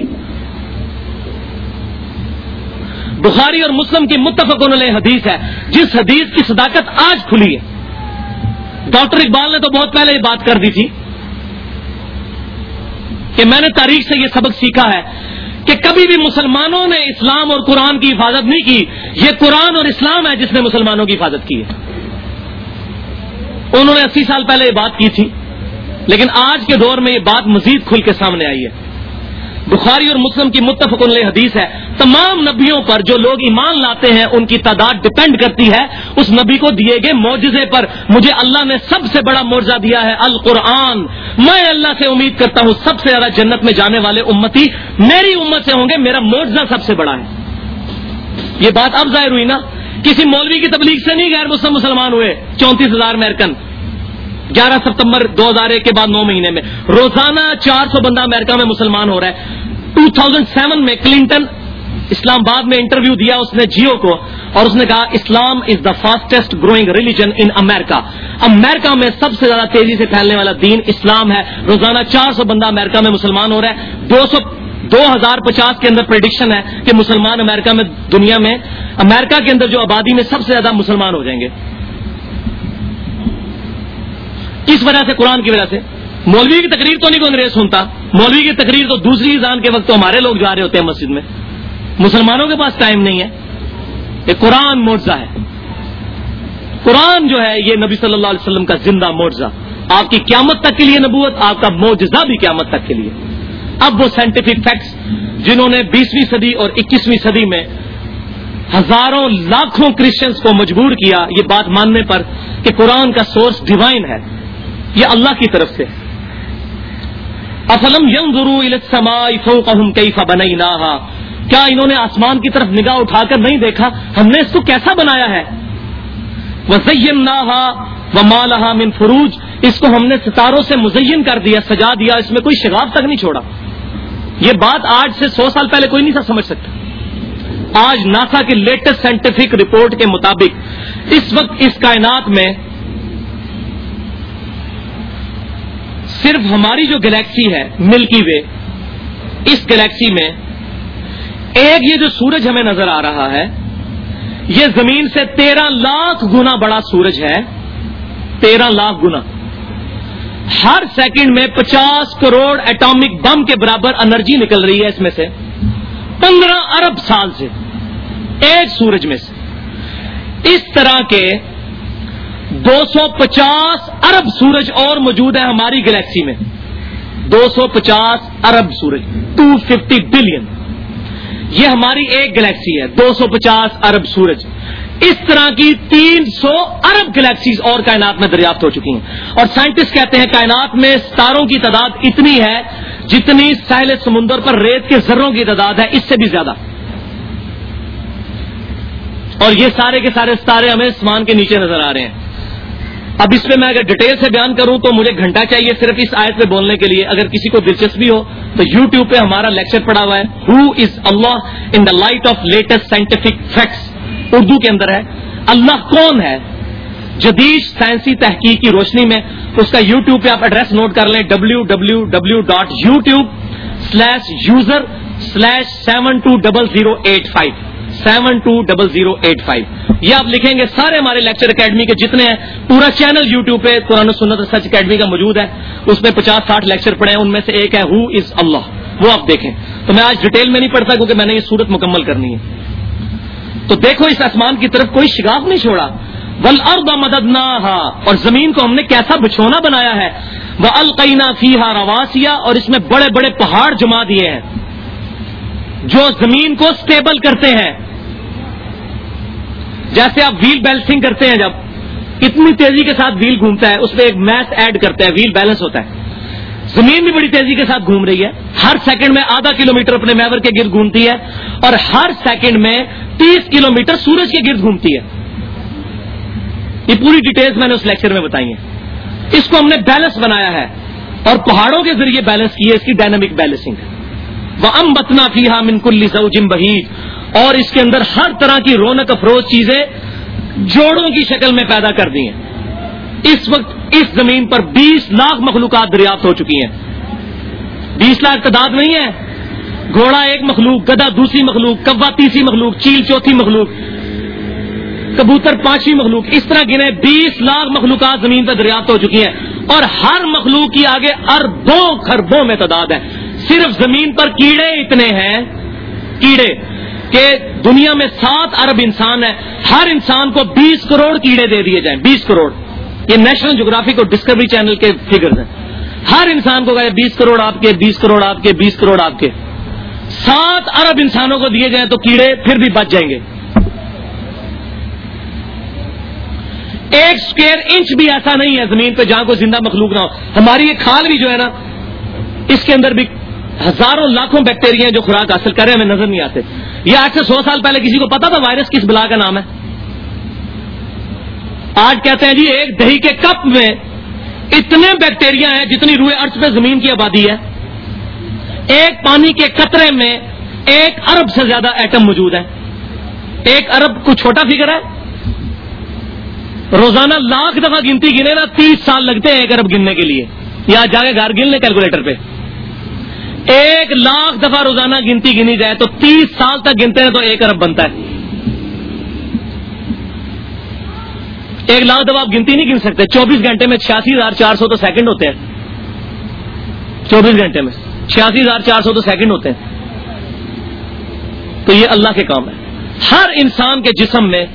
بخاری اور مسلم کی متفق علیہ حدیث ہے، جس حدیث کی صداقت آج کھلی ہے۔ ڈاکٹر اقبال نے تو بہت پہلے یہ بات کر دی تھی کہ میں نے تاریخ سے یہ سبق سیکھا ہے۔ کہ کبھی بھی مسلمانوں نے اسلام اور قرآن کی حفاظت نہیں کی، یہ قرآن اور اسلام ہے جس نے مسلمانوں کی حفاظت کی ہے۔ انہوں نے اسی سال پہلے یہ بات کی تھی، لیکن آج کے دور میں یہ بات مزید کھل کے سامنے آئی ہے۔ بخاری اور مسلم کی متفق علیہ حدیث ہے، تمام نبیوں پر جو لوگ ایمان لاتے ہیں، ان کی تعداد ڈپینڈ کرتی ہے۔ اس نبی کو دیے گئے معجزے پر مجھے اللہ نے سب سے بڑا معجزہ دیا ہے، القرآن۔ میں اللہ سے امید کرتا ہوں، سب سے زیادہ جنت میں جانے والے امتی میری امت سے ہوں گے، میرا معجزہ سب سے بڑا ہے۔ یہ بات اب ظاہر ہوئی نا، کسی مولوی کی تبلیغ سے نہیں غیر مسلم مسلمان ہوئے، چونتیس ہزار امیرکن گیارہ ستمبر دو ہزار ایک کے بعد نو مہینے میں۔ روزانہ چار سو بندہ امریکہ میں مسلمان ہو رہا ہے۔ ٹو تھاؤزینڈ سیون میں کلنٹن اسلام آباد میں انٹرویو دیا اس نے جیو کو اور اس نے کہا Islam is the fastest growing religion in America America میں سب سے زیادہ تیزی سے پھیلنے والا دین اسلام ہے۔ روزانہ چار سو بندہ امیرکا میں مسلمان ہو رہا ہے۔ دو سو دو ہزار پچاس کے اندر پرڈکشن ہے کہ مسلمان امیرکا میں دنیا میں امیرکا کے اندر جو آبادی میں سب سے زیادہ مسلمان ہو جائیں گے۔ اس وجہ سے قرآن کی وجہ سے۔ مولوی کی تقریر تو نہیں کوئی انگریز سنتا، مولوی کی تقریر تو دوسری ایزان کے وقت تو ہمارے لوگ جا رہے ہوتے ہیں مسجد میں۔ مسلمانوں کے پاس ٹائم نہیں ہے۔ یہ قرآن معجزہ ہے۔ قرآن جو ہے یہ نبی صلی اللہ علیہ وسلم کا زندہ معجزہ۔ آپ کی قیامت تک کے لیے نبوت، آپ کا معجزہ بھی قیامت تک کے لیے۔ اب وہ سائنٹیفک فیکٹس جنہوں نے بیسویں صدی اور اکیسویں صدی میں ہزاروں لاکھوں کرسچنس کو مجبور کیا، یہ بات ماننے پر کہ قرآن کا سورس ڈیوائن ہے۔ یہ اللہ کی طرف سے۔ افلم یم گرو کیا انہوں نے آسمان کی طرف نگاہ اٹھا کر نہیں دیکھا؟ ہم نے اس کو کیسا بنایا ہے؟ وہ و مالحا من فروج۔ اس کو ہم نے ستاروں سے مزین کر دیا، سجا دیا، اس میں کوئی شگاف تک نہیں چھوڑا۔ یہ بات آج سے سو سال پہلے کوئی نہیں تھا سمجھ سکتا۔ آج ناسا کی لیٹسٹ سائنٹیفک رپورٹ کے مطابق اس وقت اس کائنات میں صرف ہماری جو گلیکسی ہے، ملکی وے، اس گلیکسی میں ایک یہ جو سورج ہمیں نظر آ رہا ہے، یہ زمین سے تیرہ لاکھ گنا بڑا سورج ہے، تیرہ لاکھ گنا۔ ہر سیکنڈ میں پچاس کروڑ ایٹامک بم کے برابر انرجی نکل رہی ہے اس میں سے، پندرہ ارب سال سے، ایک سورج میں سے۔ اس طرح کے دو سو پچاس ارب سورج اور موجود ہے ہماری گلیکسی میں۔ دو سو پچاس ارب سورج۔ Two fifty billion. یہ ہماری ایک گلیکسی ہے۔ دو سو پچاس ارب سورج۔ اس طرح کی تین سو ارب گلیکسیز اور کائنات میں دریافت ہو چکی ہیں۔ اور سائنٹسٹ کہتے ہیں کائنات میں ستاروں کی تعداد اتنی ہے جتنی ساحل سمندر پر ریت کے ذروں کی تعداد ہے، اس سے بھی زیادہ۔ اور یہ سارے کے سارے ستارے ہمیں سمان کے نیچے نظر آ رہے ہیں۔ اب اس پہ میں اگر ڈیٹیل سے بیان کروں تو مجھے گھنٹہ چاہیے صرف اس آیت پہ بولنے کے لیے۔ اگر کسی کو دلچسپی ہو تو یو ٹیوب پہ ہمارا لیکچر پڑا ہوا ہے۔ Who is Allah in the light of latest scientific facts Urdu کے اندر ہے۔ اللہ کون ہے؟ جدید سائنسی تحقیق کی روشنی میں اس کا یو ٹیوب پہ آپ ایڈریس نوٹ کر لیں۔ W W W dot YouTube slash user slash seven two double zero eight five seven two double zero eight five یہ آپ لکھیں گے سارے ہمارے لیکچر اکیڈمی کے جتنے ہیں، پورا چینل یو ٹیوب پہ قرآن سنت سچ اکیڈمی کا موجود ہے۔ اس میں پچاس ساٹھ لیکچر پڑے ہیں، ان میں سے ایک ہے ہو از اللہ وہ آپ دیکھیں۔ تو میں آج ڈیٹیل میں نہیں پڑھتا کیونکہ میں نے یہ صورت مکمل کرنی ہے۔ تو دیکھو اس آسمان کی طرف کوئی شگاف نہیں چھوڑا۔ ول اردا مدد نہ اور زمین کو ہم نے کیسا بچھونا بنایا ہے؟ وہ القینا فیحا رواسیا اور اس میں بڑے بڑے پہاڑ جما دیے ہیں۔ جو زمین کو سٹیبل کرتے ہیں۔ جیسے آپ ویل بیلنسنگ کرتے ہیں جب کتنی تیزی کے ساتھ ویل گھومتا ہے، اس پہ ایک میتھ ایڈ کرتا ہے ویل بیلنس ہوتا ہے۔ زمین بھی بڑی تیزی کے ساتھ گھوم رہی ہے۔ ہر سیکنڈ میں آدھا کلو میٹر اپنے میور کے گرد گھومتی ہے اور ہر سیکنڈ میں تیس کلو میٹر سورج کے گرد گھومتی ہے۔ یہ پوری ڈیٹیلز میں نے اس لیکچر میں بتائی ہیں۔ اس کو ہم نے بیلنس بنایا ہے اور پہاڑوں کے ذریعے بیلنس کی ہے، اس کی ڈائنامک بیلنسنگ وہ ام بتنا فی ہام کلی سوجم بہید اور اس کے اندر ہر طرح کی رونق افروز چیزیں جوڑوں کی شکل میں پیدا کر دی ہیں۔ اس وقت اس زمین پر بیس لاکھ مخلوقات دریافت ہو چکی ہیں۔ بیس لاکھ تعداد نہیں ہے۔ گھوڑا ایک مخلوق گدا دوسری مخلوق کبا تیسری مخلوق، چیل چوتھی مخلوق، کبوتر پانچویں مخلوق، اس طرح گنے بیس لاکھ مخلوقات زمین پر دریافت ہو چکی ہیں۔ اور ہر مخلوق کی آگے اربوں خربوں میں تعداد ہے۔ صرف زمین پر کیڑے اتنے ہیں، کیڑے کہ دنیا میں سات ارب انسان ہے ہر انسان کو بیس کروڑ کیڑے دے دیے جائیں، بیس کروڑ۔ یہ نیشنل جغرافک اور ڈسکوری چینل کے فگر ہیں۔ ہر انسان کو کہے بیس کروڑ آپ کے، بیس کروڑ آپ کے، بیس کروڑ آپ کے۔ سات ارب انسانوں کو دیے جائیں تو کیڑے پھر بھی بچ جائیں گے۔ ایک اسکوئر انچ بھی ایسا نہیں ہے، زمین پہ جہاں کو زندہ مخلوق نہ ہو۔ ہماری یہ کھال بھی جو ہے نا، اس کے اندر بھی ہزاروں لاکھوں بیکٹیریا جو خوراک حاصل کر رہے ہیں، ہمیں نظر نہیں آتے۔ یہ آج سے سو سال پہلے کسی کو پتا تھا وائرس کس بلا کا نام ہے؟ آج کہتے ہیں جی ایک دہی کے کپ میں اتنے بیکٹیریا ہیں جتنی روئے ارچ پہ زمین کی آبادی ہے۔ ایک پانی کے قطرے میں ایک ارب سے زیادہ ایٹم موجود ہے ایک ارب کو چھوٹا فگر ہے۔ روزانہ لاکھ دفعہ گنتی گنے نا تیس سال لگتے ہیں ایک ارب گننے کے لیے۔ یا جا کے گھر گن لیں کیلکولیٹر پہ۔ ایک لاکھ دفعہ روزانہ گنتی گنی جائے تو تیس سال تک گنتے ہیں تو ایک ارب بنتا ہے۔ ایک لاکھ دفعہ آپ گنتی نہیں گن سکتے۔ چوبیس گھنٹے میں چھیاسی ہزار چار سو تو سیکنڈ ہوتے ہیں۔ چوبیس گھنٹے میں چھیاسی ہزار چار سو تو سیکنڈ ہوتے ہیں۔ تو یہ اللہ کے کام ہے۔ ہر انسان کے جسم میں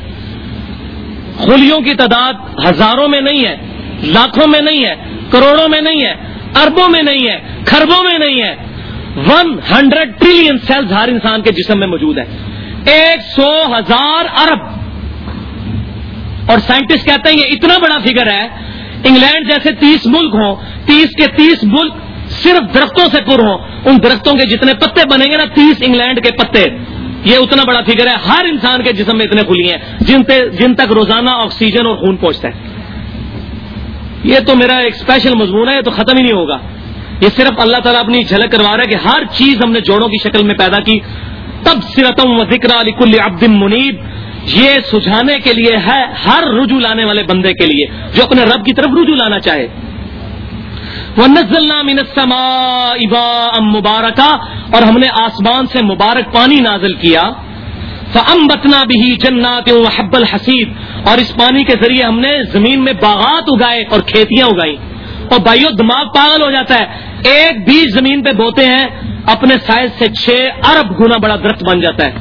خلیوں کی تعداد ہزاروں میں نہیں ہے، لاکھوں میں نہیں ہے، کروڑوں میں نہیں ہے، اربوں میں نہیں ہے، کھربوں میں نہیں ہے۔ ون ہنڈریڈ ٹریلین سیلز ہر انسان کے جسم میں موجود ہے ایک سو ہزار ارب۔ اور سائنٹسٹ کہتے ہیں یہ اتنا بڑا فگر ہے۔ انگلینڈ جیسے تیس ملک ہوں، تیس کے تیس ملک صرف درختوں سے پر ہوں۔ ان درختوں کے جتنے پتے بنیں گے نا، تیس انگلینڈ کے پتے۔ یہ اتنا بڑا فگر ہے۔ ہر انسان کے جسم میں اتنے کھلی ہیں، جن جن تک روزانہ آکسیجن اور خون پہنچتا ہے۔ یہ تو میرا ایک اسپیشل مضمون ہے، یہ تو ختم ہی نہیں ہوگا۔ یہ صرف اللہ تعالیٰ اپنی جھلک کروا رہا ہے کہ ہر چیز ہم نے جوڑوں کی شکل میں پیدا کی۔ تب سرتم و ذکر علی کل عبد منیب۔ یہ سجھانے کے لیے ہے ہر رجوع لانے والے بندے کے لیے جو اپنے رب کی طرف رجوع لانا چاہے۔ وہ نزل ابا ام مبارکہ اور ہم نے آسمان سے مبارک پانی نازل کیا۔ فم بتنا بھی جنات حب اور اس پانی کے ذریعے ہم نے زمین میں باغات اگائے اور کھیتیاں اگائی اور بھائیو دماغ پاگل ہو جاتا ہے۔ ایک بیج زمین پہ بوتے ہیں، اپنے سائز سے چھ ارب گنا بڑا درخت بن جاتا ہے۔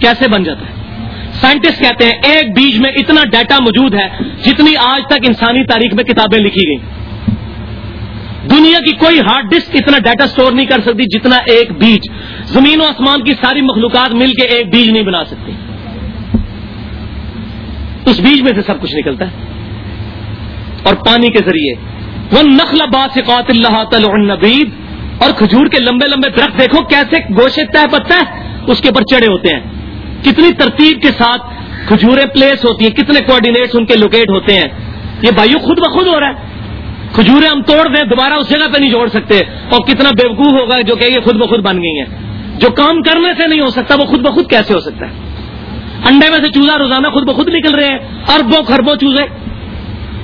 کیسے بن جاتا ہے؟ سائنٹسٹ کہتے ہیں، ایک بیج میں اتنا ڈیٹا موجود ہے جتنی آج تک انسانی تاریخ میں کتابیں لکھی گئی دنیا کی کوئی ہارڈ ڈسک اتنا ڈیٹا سٹور نہیں کر سکتی جتنا ایک بیج۔ زمین و آسمان کی ساری مخلوقات مل کے ایک بیج نہیں بنا سکتی۔ اس بیج میں سے سب کچھ نکلتا ہے۔ اور پانی کے ذریعے۔ وہ نخل باد اللہ تعالی اور کھجور کے لمبے لمبے درخت دیکھو کیسے گوشت طے پتہ ہے؟ اس کے اوپر چڑھے ہوتے ہیں۔ کتنی ترتیب کے ساتھ کھجوریں پلیس ہوتی ہیں، کتنے کوآڈینیٹس ان کے لوکیٹ ہوتے ہیں۔ یہ بھائیو خود بخود ہو رہا ہے۔ کھجوریں ہم توڑ دیں، دوبارہ اس جگہ پہ نہیں جوڑ سکتے۔ اور کتنا بےوقوف ہوگا جو کہ یہ خود بخود بن گئی ہیں۔ جو کام کرنے سے نہیں ہو سکتا، وہ خود بخود کیسے ہو سکتا ہے؟ انڈے میں سے چوزا روزانہ خود بخود نکل رہے ہیں، اربوں خربوں چوزے۔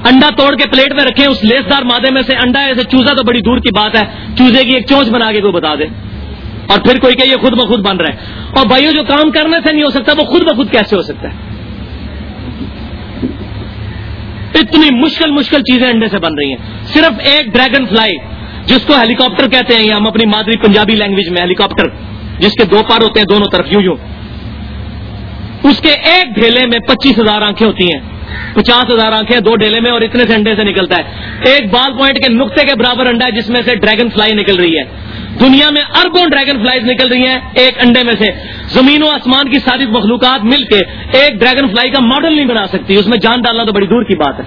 انڈا توڑ کے پلیٹ میں رکھے، اس لیس دار مادے میں سے انڈا ایسے چوزا تو بڑی دور کی بات ہے۔ چوزے کی ایک چونچ بنا کے کوئی بتا دے۔ اور پھر کوئی کہ یہ خود بخود بن رہا ہے اور بھائیو، جو کام کرنے سے نہیں ہو سکتا، وہ خود بخود کیسے ہو سکتا ہے؟ اتنی مشکل مشکل چیزیں انڈے سے بن رہی ہیں۔ صرف ایک ڈریگن فلائی، جس کو ہیلی کاپٹر کہتے ہیں ہم اپنی مادری پنجابی لینگویج میں ہیلی کاپٹر جس کے دو پار ہوتے ہیں، دونوں طرف یوں یوں۔ اس کے ایک ڈھیلے میں پچیس ہزار آنکھیں ہوتی ہیں۔ پچاس ہزار آنکھیں دو ڈھیلے میں اور اتنے سے انڈے سے نکلتا ہے۔ ایک بال پوائنٹ کے نقطے کے برابر انڈا ہے جس میں سے ڈریگن فلائی نکل رہی ہے۔ دنیا میں اربوں ڈریگن فلائیز نکل رہی ہیں ایک انڈے میں سے۔ زمین و آسمان کی ساری مخلوقات مل کے ایک ڈریگن فلائی کا ماڈل نہیں بنا سکتی۔ اس میں جان ڈالنا تو بڑی دور کی بات ہے۔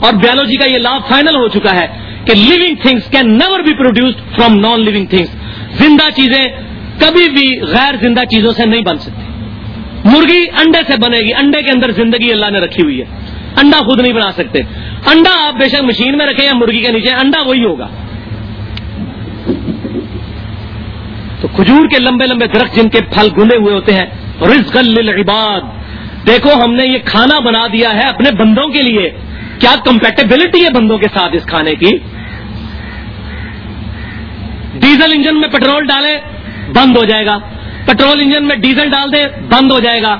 اور بیولوجی کا یہ لا فائنل ہو چکا ہے کہ living things can never be produced from non living things زندہ چیزیں کبھی بھی غیر زندہ چیزوں سے نہیں بن سکتی۔ مرغی انڈے سے بنے گی، انڈے کے اندر زندگی اللہ نے رکھی ہوئی ہے۔ انڈا خود نہیں بنا سکتے۔ انڈا آپ بے شک مشین میں رکھیں یا مرغی کے نیچے، انڈا وہی ہوگا۔ تو کھجور کے لمبے لمبے درخت جن کے پھل گنے ہوئے ہوتے ہیں رزق للعباد۔ دیکھو، ہم نے یہ کھانا بنا دیا ہے اپنے بندوں کے لیے۔ کیا کمپیٹیبلٹی ہے بندوں کے ساتھ اس کھانے کی؟ ڈیزل انجن میں پیٹرول ڈالے بند ہو جائے گا۔ پیٹرول انجن میں ڈیزل ڈال دے، بند ہو جائے گا۔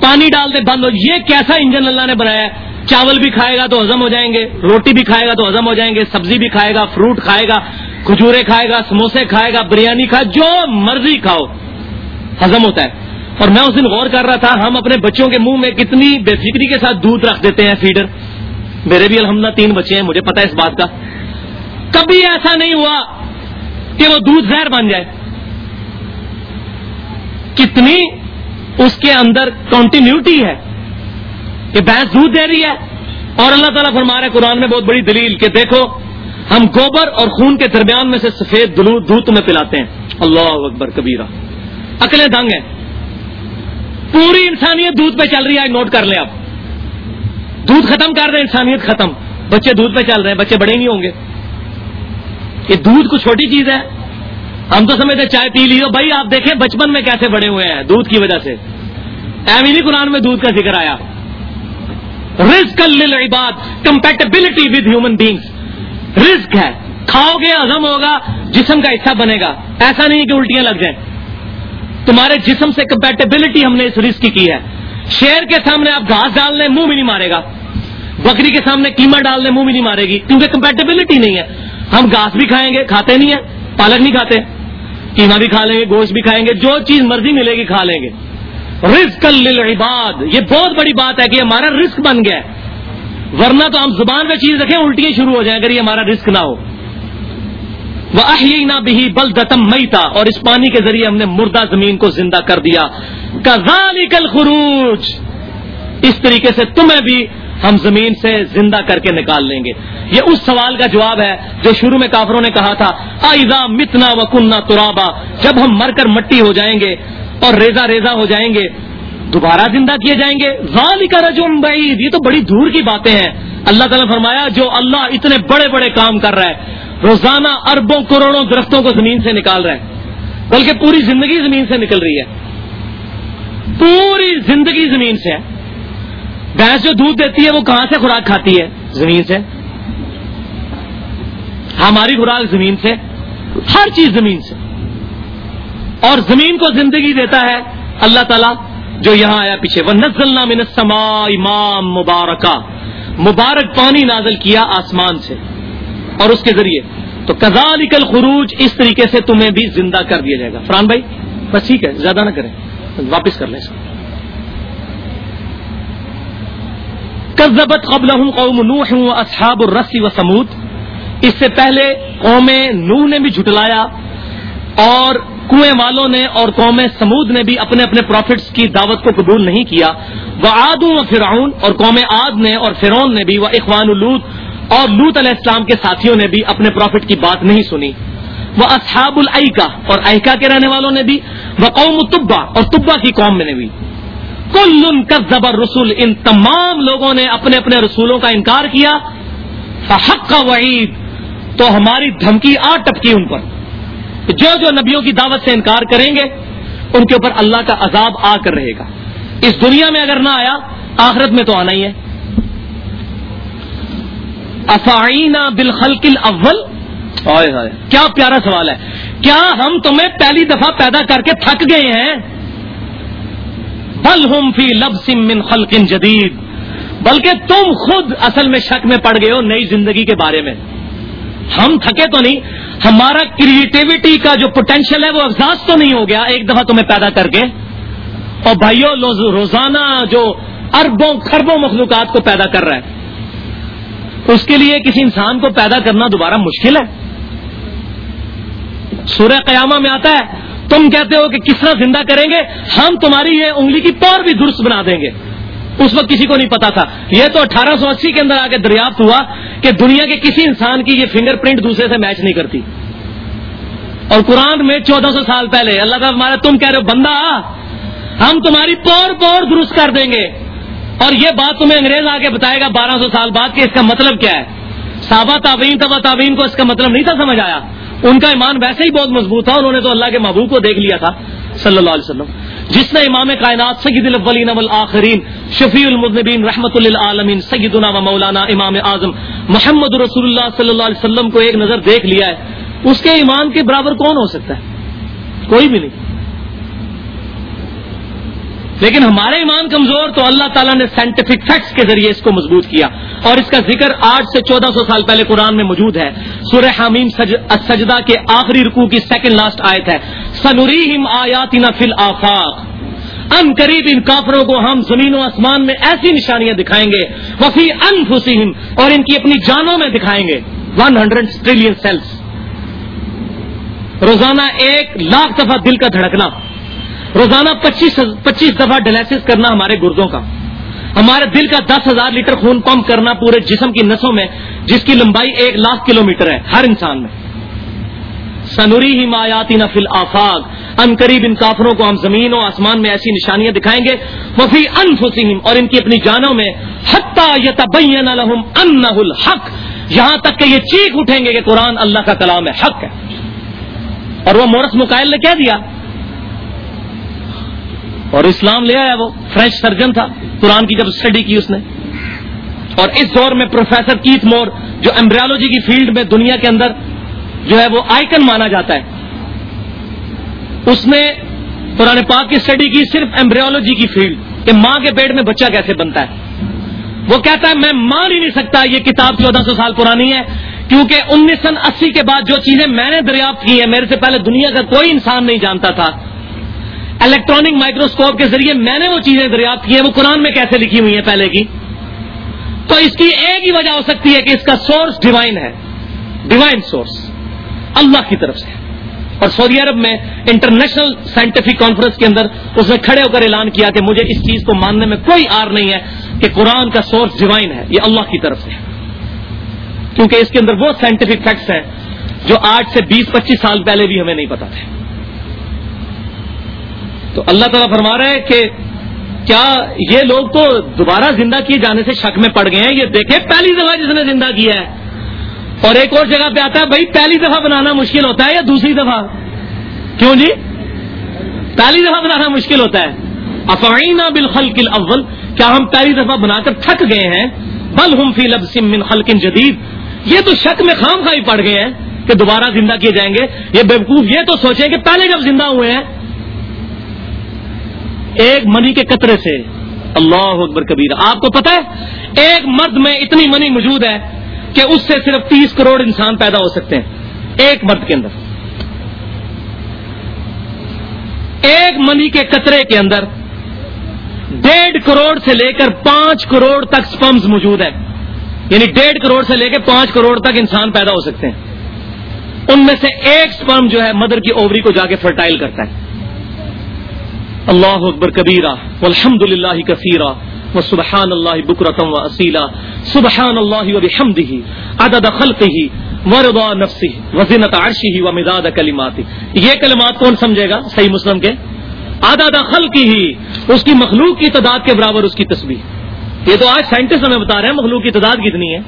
پانی ڈال دے، بند ہو یہ کیسا انجن اللہ نے بنایا ہے؟ چاول بھی کھائے گا تو ہزم ہو جائیں گے، روٹی بھی کھائے گا تو ہزم ہو جائیں گے، سبزی بھی کھائے گا، فروٹ کھائے گا، کھجورے کھائے گا، سموسے کھائے گا، بریانی کھائے، جو مرضی کھاؤ ہزم ہوتا ہے۔ اور میں اس دن غور کر رہا تھا، ہم اپنے بچوں کے منہ میں کتنی بے فکری کے ساتھ دودھ رکھ دیتے ہیں فیڈر۔ میرے بھی الحمدہ تین بچے ہیں، مجھے پتا ہے اس بات کا۔ کبھی ایسا نہیں ہوا کہ وہ دودھ زہر بن جائے۔ کتنی اس کے اندر کنٹینیوٹی ہے کہ بھینس دودھ دے رہی ہے۔ اور اللہ تعالیٰ فرما رہے قرآن میں بہت بڑی دلیل کہ دیکھو، ہم گوبر اور خون کے درمیان میں سے سفید دودھ تمہیں پلاتے ہیں۔ اللہ اکبر، کبیرہ۔ عقلیں دنگ ہیں۔ پوری انسانیت دودھ پہ چل رہی ہے نوٹ کر لیں آپ۔ دودھ ختم کر دیں، انسانیت ختم۔ بچے دودھ پہ چل رہے ہیں، بچے بڑے نہیں ہوں گے۔ یہ دودھ کو چھوٹی چیز ہے۔ ہم تو سمجھتے چائے پی لیو بھائی، آپ دیکھیں بچپن میں کیسے بڑے ہوئے ہیں، دودھ کی وجہ سے۔ ایمینی قرآن میں دودھ کا ذکر آیا۔ رسک للعباد کمپیٹیبلٹی ود ہیومن بینگس رسک ہے۔ کھاؤ گے ہزم ہوگا، جسم کا حصہ بنے گا۔ ایسا نہیں کہ الٹیاں لگ جائیں۔ تمہارے جسم سے کمپیٹیبلٹی ہم نے اس رسک کی ہے۔ شیر کے سامنے آپ گھاس ڈال لیں، منہ بھی نہیں مارے گا۔ بکری کے سامنے قیمہ ڈال لیں، منہ بھی نہیں مارے گی۔ کیونکہ کمپیٹیبلٹی نہیں ہے۔ ہم گھاس بھی کھائیں گے، کھاتے نہیں ہیں۔ پالک نہیں کھاتے قیمہ بھی کھا لیں گے، گوشت بھی کھائیں گے، جو چیز مرضی ملے گی کھا لیں گے۔ رسک للعباد، یہ بہت بڑی بات ہے کہ ہمارا رسک بن گیا ہے۔ ورنہ تو ہم زبان میں چیز رکھیں، الٹیاں شروع ہو جائیں اگر یہ ہمارا رسک نہ ہو۔ وہ اہینا بھی بل دتم اور اس پانی کے ذریعے ہم نے مردہ زمین کو زندہ کر دیا۔ کل خروج اس طریقے سے تمہیں بھی ہم زمین سے زندہ کر کے نکال لیں گے۔ یہ اس سوال کا جواب ہے جو شروع میں کافروں نے کہا تھا آئزا متنا و کننا ترابا جب ہم مر کر مٹی ہو جائیں گے اور ریزا ریزا ہو جائیں گے، دوبارہ زندہ کیے جائیں گے۔ ذالک رجم بعید، یہ تو بڑی دور کی باتیں ہیں۔ اللہ تعالیٰ نے فرمایا، جو اللہ اتنے بڑے بڑے کام کر رہا ہے، روزانہ اربوں کروڑوں درختوں کو زمین سے نکال رہا ہے، بلکہ پوری زندگی زمین سے نکل رہی ہے۔ پوری زندگی زمین سے ہے۔ بھینس جو دودھ دیتی ہے، وہ کہاں سے خوراک کھاتی ہے؟ زمین سے۔ ہماری خوراک زمین سے، ہر چیز زمین سے۔ اور زمین کو زندگی دیتا ہے اللہ تعالیٰ، جو یہاں آیا پیچھے۔ وہ نزل من السماء امام مبارکہ مبارک پانی نازل کیا آسمان سے اور اس کے ذریعے۔ تو کزال خروج اس طریقے سے تمہیں بھی زندہ کر دیا جائے گا۔ فران بھائی، بس ٹھیک ہے، زیادہ نہ کریں۔ واپس کر لیں۔ اس کو کزبت قبل قوم نوح و اصحاب الرسی و سمود اس سے پہلے قوم نوح نے بھی جھٹلایا اور کنویں والوں نے اور قوم سمود نے بھی اپنے اپنے پروفٹس کی دعوت کو قبول نہیں کیا. وہ آدوں و فرعون اور قوم آد نے اور فرعون نے بھی وہ اخوان الود اور لوت علیہ السلام کے ساتھیوں نے بھی اپنے پروفٹ کی بات نہیں سنی. وہ اصحاب العکا اور احکا کے رہنے والوں نے بھی. وہ قوم طبا اور طبا کی قوم میں نے بھی. کل کا زبر رسول ان تمام لوگوں نے اپنے اپنے رسولوں کا انکار کیا۔ فحق کا وعید تو ہماری دھمکی آ ٹپکی ان پر۔ جو جو نبیوں کی دعوت سے انکار کریں گے ان کے اوپر اللہ کا عذاب آ کر رہے گا۔ اس دنیا میں اگر نہ آیا آخرت میں تو آنا ہی ہے۔ افعینہ بالخلق الاول؟ کیا پیارا سوال ہے۔ کیا ہم تمہیں پہلی دفعہ پیدا کر کے تھک گئے ہیں؟ بل ہم فی لب من خلق جدید۔ بلکہ تم خود اصل میں شک میں پڑ گئے ہو نئی زندگی کے بارے میں۔ ہم تھکے تو نہیں، ہمارا کریٹیوٹی کا جو پوٹینشیل ہے وہ افزاز تو نہیں ہو گیا، ایک دفعہ تمہیں پیدا کر کے۔ اور بھائیوں روزانہ جو اربوں خربوں مخلوقات کو پیدا کر رہا ہے، اس کے لیے کسی انسان کو پیدا کرنا دوبارہ مشکل ہے۔ سورہ قیامہ میں آتا ہے تم کہتے ہو کہ کس طرح زندہ کریں گے؟ ہم تمہاری یہ انگلی کی پور بھی درست بنا دیں گے۔ اس وقت کسی کو نہیں پتا تھا۔ یہ تو اٹھارہ سو اسی کے اندر آ کے دریافت ہوا کہ دنیا کے کسی انسان کی یہ فنگر پرنٹ دوسرے سے میچ نہیں کرتی۔ اور قرآن میں چودہ سو سال پہلے اللہ کا ہمارا تم کہہ رہے ہو، بندہ، ہم تمہاری پور پور درست کر دیں گے۔ اور یہ بات تمہیں انگریز آ کے بتائے گا بارہ سو سال بعد کہ اس کا مطلب کیا ہے؟ صحابہ تعبین تبا تعبین کو اس کا مطلب نہیں تھا سمجھ آیا۔ ان کا ایمان ویسے ہی بہت مضبوط تھا، انہوں نے تو اللہ کے محبوب کو دیکھ لیا تھا، صلی اللہ علیہ وسلم۔ جس نے امام کائنات سید الاولین والآخرین، شفیع المذنبین رحمت للعالمین، سیدنا و مولانا امام اعظم محمد رسول اللہ صلی اللہ علیہ وسلم کو ایک نظر دیکھ لیا ہے، اس کے ایمان کے برابر کون ہو سکتا ہے؟ کوئی بھی نہیں۔ لیکن ہمارے ایمان کمزور تو اللہ تعالیٰ نے سائنٹیفک فیکٹس کے ذریعے اس کو مضبوط کیا اور اس کا ذکر آٹھ سے چودہ سو سال پہلے قرآن میں موجود ہے۔ سورہ حامیم سجدہ کے آخری رکوع کی سیکنڈ لاسٹ آیت ہے۔ سنوریم آیات فل آفاق ان قریب ان کافروں کو ہم زمین و آسمان میں ایسی نشانیاں دکھائیں گے۔ وفی ان اور ان کی اپنی جانوں میں دکھائیں گے۔ ون ہنڈریڈ ٹریلین سیلس روزانہ ایک لاکھ دفعہ دل کا دھڑکنا۔ روزانہ پچیس پچیس دفعہ ڈائلسس کرنا ہمارے گردوں کا۔ ہمارے دل کا دس ہزار لیٹر خون پمپ کرنا پورے جسم کی نسوں میں، جس کی لمبائی ایک لاکھ کلو ہے، ہر انسان میں۔ سنوری ہی مایاتی نفل آفاق ان قریب ان کافروں کو ہم زمین و آسمان میں ایسی نشانیاں دکھائیں گے۔ وفی انفسہم، اور ان کی اپنی جانوں میں، حتی یتبین لہم انہ الحق۔ یہاں تک کہ یہ چیخ اٹھیں گے کہ قرآن اللہ کا کلام ہے، حق ہے۔ اور وہ مورس مکائل نے کہہ دیا؟ اور اسلام لے آیا وہ فرینچ سرجن تھا، قرآن کی جب اسٹڈی کی اس نے۔ اور اس دور میں پروفیسر کیت مور، جو ایمبریالوجی کی فیلڈ میں دنیا کے اندر جو ہے وہ آئکن مانا جاتا ہے، اس نے قرآن پاک کی اسٹڈی کی صرف ایمبریالوجی کی فیلڈ، کہ ماں کے پیٹ میں بچہ کیسے بنتا ہے۔ وہ کہتا ہے، میں مان ہی نہیں سکتا، یہ کتاب چودہ سو سال پرانی ہے، کیونکہ انیس سن اسی کے بعد جو چیزیں میں نے دریافت کی ہیں، میرے سے پہلے دنیا کا کوئی انسان نہیں جانتا تھا۔ الیکٹرانک مائکروسکوپ کے ذریعے میں نے وہ چیزیں دریافت کی ہیں، وہ قرآن میں کیسے لکھی ہوئی ہیں پہلے کی؟ تو اس کی ایک ہی وجہ ہو سکتی ہے کہ اس کا سورس ڈیوائن ہے۔ ڈیوائن سورس اللہ کی طرف سے۔ اور سعودی عرب میں انٹرنیشنل سائنٹیفک کانفرنس کے اندر اس نے کھڑے ہو کر اعلان کیا کہ مجھے اس چیز کو ماننے میں کوئی آر نہیں ہے کہ قرآن کا سورس ڈیوائن ہے، یہ اللہ کی طرف سے۔ کیونکہ اس کے اندر وہ سائنٹیفک فیکٹس ہیں جو آج سے بیس پچیس سال پہلے بھی ہمیں نہیں پتا تھے۔ تو اللہ تعالیٰ فرما رہا ہے کہ کیا یہ لوگ تو دوبارہ زندہ کیے جانے سے شک میں پڑ گئے ہیں؟ یہ دیکھیں، پہلی دفعہ جس نے زندہ کیا ہے۔ اور ایک اور جگہ پہ آتا ہے، بھائی، پہلی دفعہ بنانا مشکل ہوتا ہے یا دوسری دفعہ؟ کیوں جی؟ پہلی دفعہ بنانا مشکل ہوتا ہے۔ افعین بالخل کل اول کیا ہم پہلی دفعہ بنا کر تھک گئے ہیں؟ بل ہم فی لب من خلق جدید۔ یہ تو شک میں خام خائی پڑ گئے ہیں کہ دوبارہ زندہ کیے جائیں گے۔ یہ بیوقوف یہ تو سوچیں کہ پہلے جب زندہ ہوئے ہیں ایک منی کے قطرے سے۔ اللہ اکبر کبیر آپ کو پتا ہے، ایک مرد میں اتنی منی موجود ہے کہ اس سے صرف تیس کروڑ انسان پیدا ہو سکتے ہیں۔ ایک مرد کے اندر۔ ایک منی کے قطرے کے اندر ڈیڑھ کروڑ سے لے کر پانچ کروڑ تک سپمز موجود ہیں۔ یعنی ڈیڑھ کروڑ سے لے کے پانچ کروڑ تک انسان پیدا ہو سکتے ہیں۔ ان میں سے ایک سپرم جو ہے، مدر کی اووری کو جا کے فرٹائل کرتا ہے۔ اللہ اکبر کبیرہ الحمد للہ کثیرہ و سبحان اللہ بکرتم و اصیلا سبحان اللہ و بحمدہ عدد خلقہ ورضا نفسی وزنت عرشی و مداد کلماتی یہ کلمات کون سمجھے گا صحیح مسلم کے عدد خلقہ اس کی مخلوق کی تعداد کے برابر اس کی تسبیح یہ تو آج سائنٹسٹ ہمیں بتا رہے ہیں مخلوق کی تعداد کتنی ہے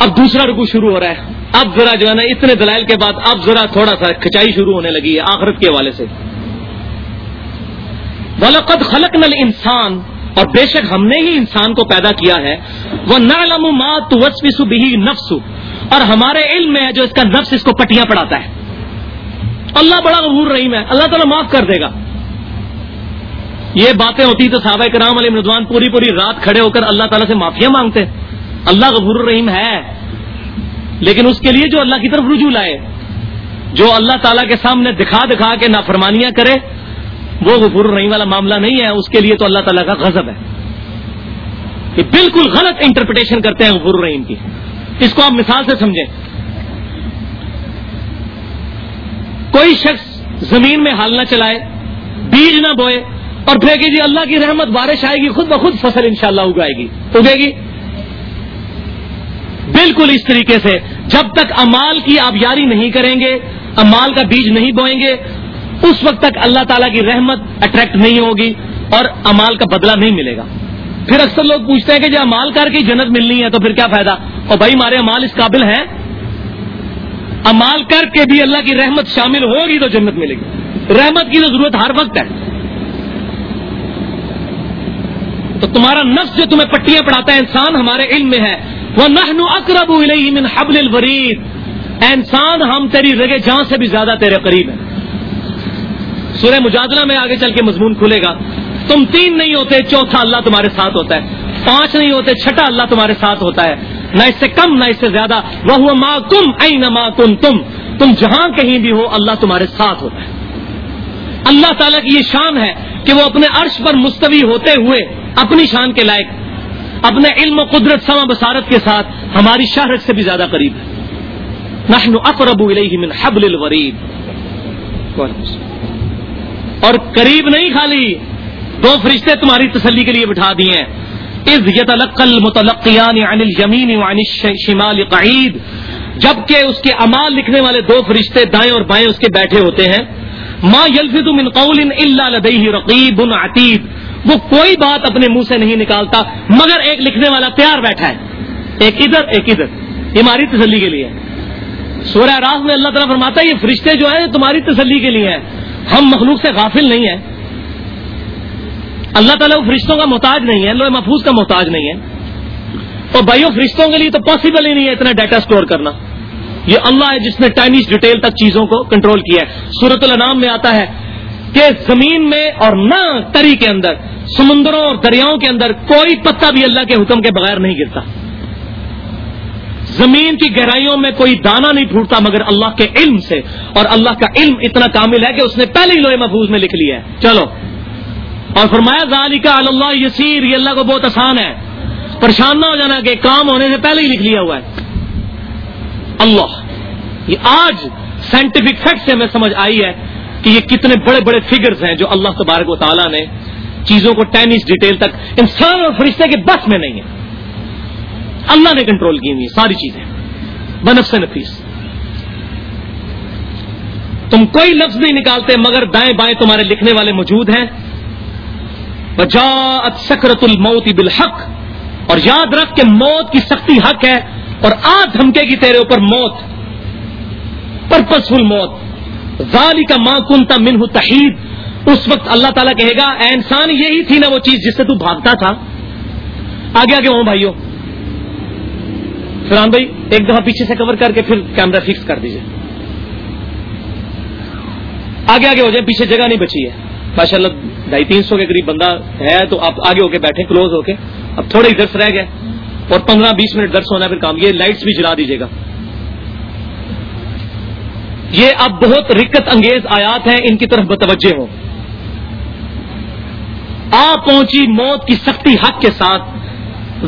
اب دوسرا رکو شروع ہو رہا ہے اب ذرا جو ہے نا اتنے دلائل کے بعد اب ذرا تھوڑا سا کھچائی شروع ہونے لگی ہے آخرت کے حوالے سے ولقد خلق نل انسان اور بے شک ہم نے ہی انسان کو پیدا کیا ہے۔ وہ نالمات بھی نفس اور ہمارے علم میں ہے جو اس کا نفس اس کو پٹیاں پڑاتا ہے۔ اللہ بڑا غبور رحیم ہے، اللہ تعالیٰ معاف کر دے گا۔ یہ باتیں ہوتی تو صحابہ کرام علی مردوان پوری پوری رات کھڑے ہو کر اللہ تعالیٰ سے معافیا مانگتے۔ اللہ غبور الرحیم ہے۔ لیکن اس کے لیے جو اللہ کی طرف رجوع لائے، جو اللہ تعالیٰ کے سامنے دکھا دکھا کے نافرمانیاں کرے وہ غفور الرحیم والا معاملہ نہیں ہے، اس کے لیے تو اللہ تعالیٰ کا غضب ہے۔ کہ بالکل غلط انٹرپریٹیشن کرتے ہیں غفور الرحیم کی۔ اس کو آپ مثال سے سمجھیں۔ کوئی شخص زمین میں حال نہ چلائے، بیج نہ بوئے اور پھینکے جی اللہ کی رحمت بارش آئے گی، خود بخود فصل انشاءاللہ اگائے گی۔ اگے گی؟ بالکل اس طریقے سے۔ جب تک امال کی آپ یاری نہیں کریں گے، امال کا بیج نہیں بوئیں گے اس وقت تک اللہ تعالیٰ کی رحمت اٹریکٹ نہیں ہوگی اور امال کا بدلہ نہیں ملے گا۔ پھر اکثر لوگ پوچھتے ہیں کہ جب امال کر کے جنت ملنی ہے تو پھر کیا فائدہ؟ اور بھائی ہمارے امال اس قابل ہیں؟ امال کر کے بھی اللہ کی رحمت شامل ہوگی تو جنت ملے گی۔ رحمت کی تو ضرورت ہر وقت ہے۔ تو تمہارا نفس جو تمہیں پٹیاں پڑھاتا ہے، انسان ہمارے علم میں ہے۔ وہ نہنو اکرب من حبل الورید انسان، ہم تیری رگے جان سے بھی زیادہ تیرے قریب ہیں۔ سورہ مجادلہ میں آگے چل کے مضمون کھلے گا۔ تم تین نہیں ہوتے، چوتھا اللہ تمہارے ساتھ ہوتا ہے۔ پانچ نہیں ہوتے، چھٹا اللہ تمہارے ساتھ ہوتا ہے۔ نہ اس سے کم، نہ اس سے زیادہ۔ وہ ماں کم ائی ماں کم تم تم جہاں کہیں بھی ہو، اللہ تمہارے ساتھ ہوتا ہے۔ اللہ تعالیٰ کی یہ شان ہے کہ وہ اپنے عرش پر مستوی ہوتے ہوئے اپنی شان کے لائق، اپنے علم و قدرت، سما بسارت کے ساتھ ہماری شہرت سے بھی زیادہ قریب ہے۔ نحن اقرب الیہ من حبل الورید۔ اور قریب نہیں خالی، دو فرشتے تمہاری تسلی کے لیے بٹھا دیے ہیں۔ از یتلقل متلقیان عن الیمین وعن الشمال قعید، جبکہ اس کے امال لکھنے والے دو فرشتے دائیں اور بائیں اس کے بیٹھے ہوتے ہیں۔ ما یلفظ من قول الا لدیہ رقیب عتید، وہ کوئی بات اپنے منہ سے نہیں نکالتا، مگر ایک لکھنے والا تیار بیٹھا ہے۔ ایک ادھر ایک ادھر، یہ ہماری تسلی کے لیے۔ سورہ راز میں اللہ تعالیٰ فرماتا ہے، یہ فرشتے جو ہیں تمہاری تسلی کے لیے ہیں۔ ہم مخلوق سے غافل نہیں ہیں۔ اللہ تعالیٰ فرشتوں کا محتاج نہیں ہے، لوہے محفوظ کا محتاج نہیں ہے۔ اور بھائیوں، فرشتوں کے لیے تو پاسبل ہی نہیں ہے اتنا ڈیٹا سٹور کرنا۔ یہ اللہ ہے جس نے ٹائنیز ڈیٹیل تک چیزوں کو کنٹرول کیا ہے۔ سورت الانام میں آتا ہے کہ زمین میں اور نہ تری کے اندر، سمندروں اور دریاؤں کے اندر کوئی پتا بھی اللہ کے حکم کے بغیر نہیں گرتا۔ زمین کی گہرائیوں میں کوئی دانا نہیں پھوٹتا مگر اللہ کے علم سے۔ اور اللہ کا علم اتنا کامل ہے کہ اس نے پہلے ہی لوہے محفوظ میں لکھ لیا ہے۔ چلو۔ اور فرمایا ذالی کا اللہ یسیر، یہ اللہ کو بہت آسان ہے۔ پریشان نہ ہو جانا کہ کام ہونے سے پہلے ہی لکھ لیا ہوا ہے۔ اللہ، یہ آج سائنٹیفک فیکٹ سے ہمیں سمجھ آئی ہے کہ یہ کتنے بڑے بڑے فگرز ہیں جو اللہ تبارک و تعالیٰ نے چیزوں کو ٹینس ڈیٹیل تک انسان اور فرشتے کے بس میں نہیں ہے۔ اللہ نے کنٹرول کی ہوئی ساری چیزیں۔ بنفس نفیس۔ تم کوئی لفظ نہیں نکالتے، مگر دائیں بائیں تمہارے لکھنے والے موجود ہیں۔ بجات سکرت الموت بالحق۔ اور یاد رکھ کہ موت کی سختی حق ہے، اور آ دھمکے گی تیرے اوپر موت۔ پرپز فل موت۔ ظالی کا ماں کنتا منہ تحید اس وقت اللہ تعالیٰ کہے گا، اے انسان، یہی تھی نا وہ چیز جس سے تو بھاگتا تھا۔ آگے آگے، ہوں بھائیوں فرحان بھائی، ایک دفعہ پیچھے سے کور کر کے پھر کیمرہ فکس کر دیجیے آگے آگے ہو جائیں پیچھے جگہ نہیں بچی ہے۔ ماشاء اللہ ڈھائی تین سو کے قریب بندہ ہے تو آپ آگے ہو کے بیٹھے کلوز ہو کے۔ اب تھوڑے ہی درس رہ گئے اور پندرہ بیس منٹ درس ہونا پھر کام۔ یہ لائٹس بھی جلا دیجیے گا۔ یہ اب بہت رکت انگیز آیات ہیں، ان کی طرف بتوجہ ہو۔ آ پہنچی موت کی سختی حق کے ساتھ۔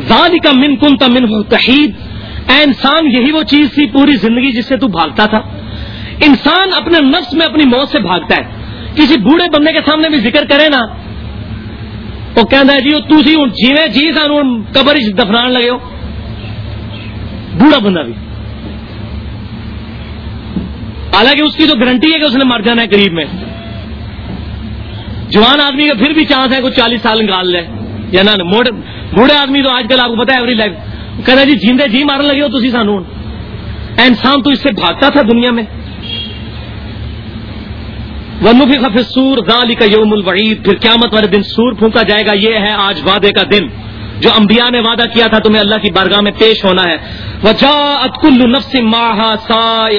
زال کا من کن تمن تحید۔ اے انسان، یہی وہ چیز تھی پوری زندگی جس سے تو بھاگتا تھا۔ انسان اپنے نفس میں اپنی موت سے بھاگتا ہے۔ کسی بوڑھے بندے کے سامنے بھی ذکر کرے نا، وہ کہنا ہے جی وہ تھی جیوے جی سانو قبر دفنان لگے ہو۔ بوڑھا بندہ بھی۔ حالانکہ اس کی تو گارنٹی ہے کہ اس نے مر جانا ہے قریب میں۔ جوان آدمی کا پھر بھی چانس ہے کوئی چالیس سال نکال لے۔ یا نہ بوڑھے آدمی تو آج کل آپ کو پتا ہے ایوری لائف کہنا جی جیندے جی مارن لگے ہو تھی سانو انسان تو اس سے بھاگتا تھا دنیا میں۔ ونفی خف سور غالی کا یوم الوعید پھر قیامت والے دن سور پھونکا جائے گا۔ یہ ہے آج وعدے کا دن۔ جو انبیاء نے وعدہ کیا تھا تمہیں اللہ کی بارگاہ میں پیش ہونا ہے۔ کل نفس ماہا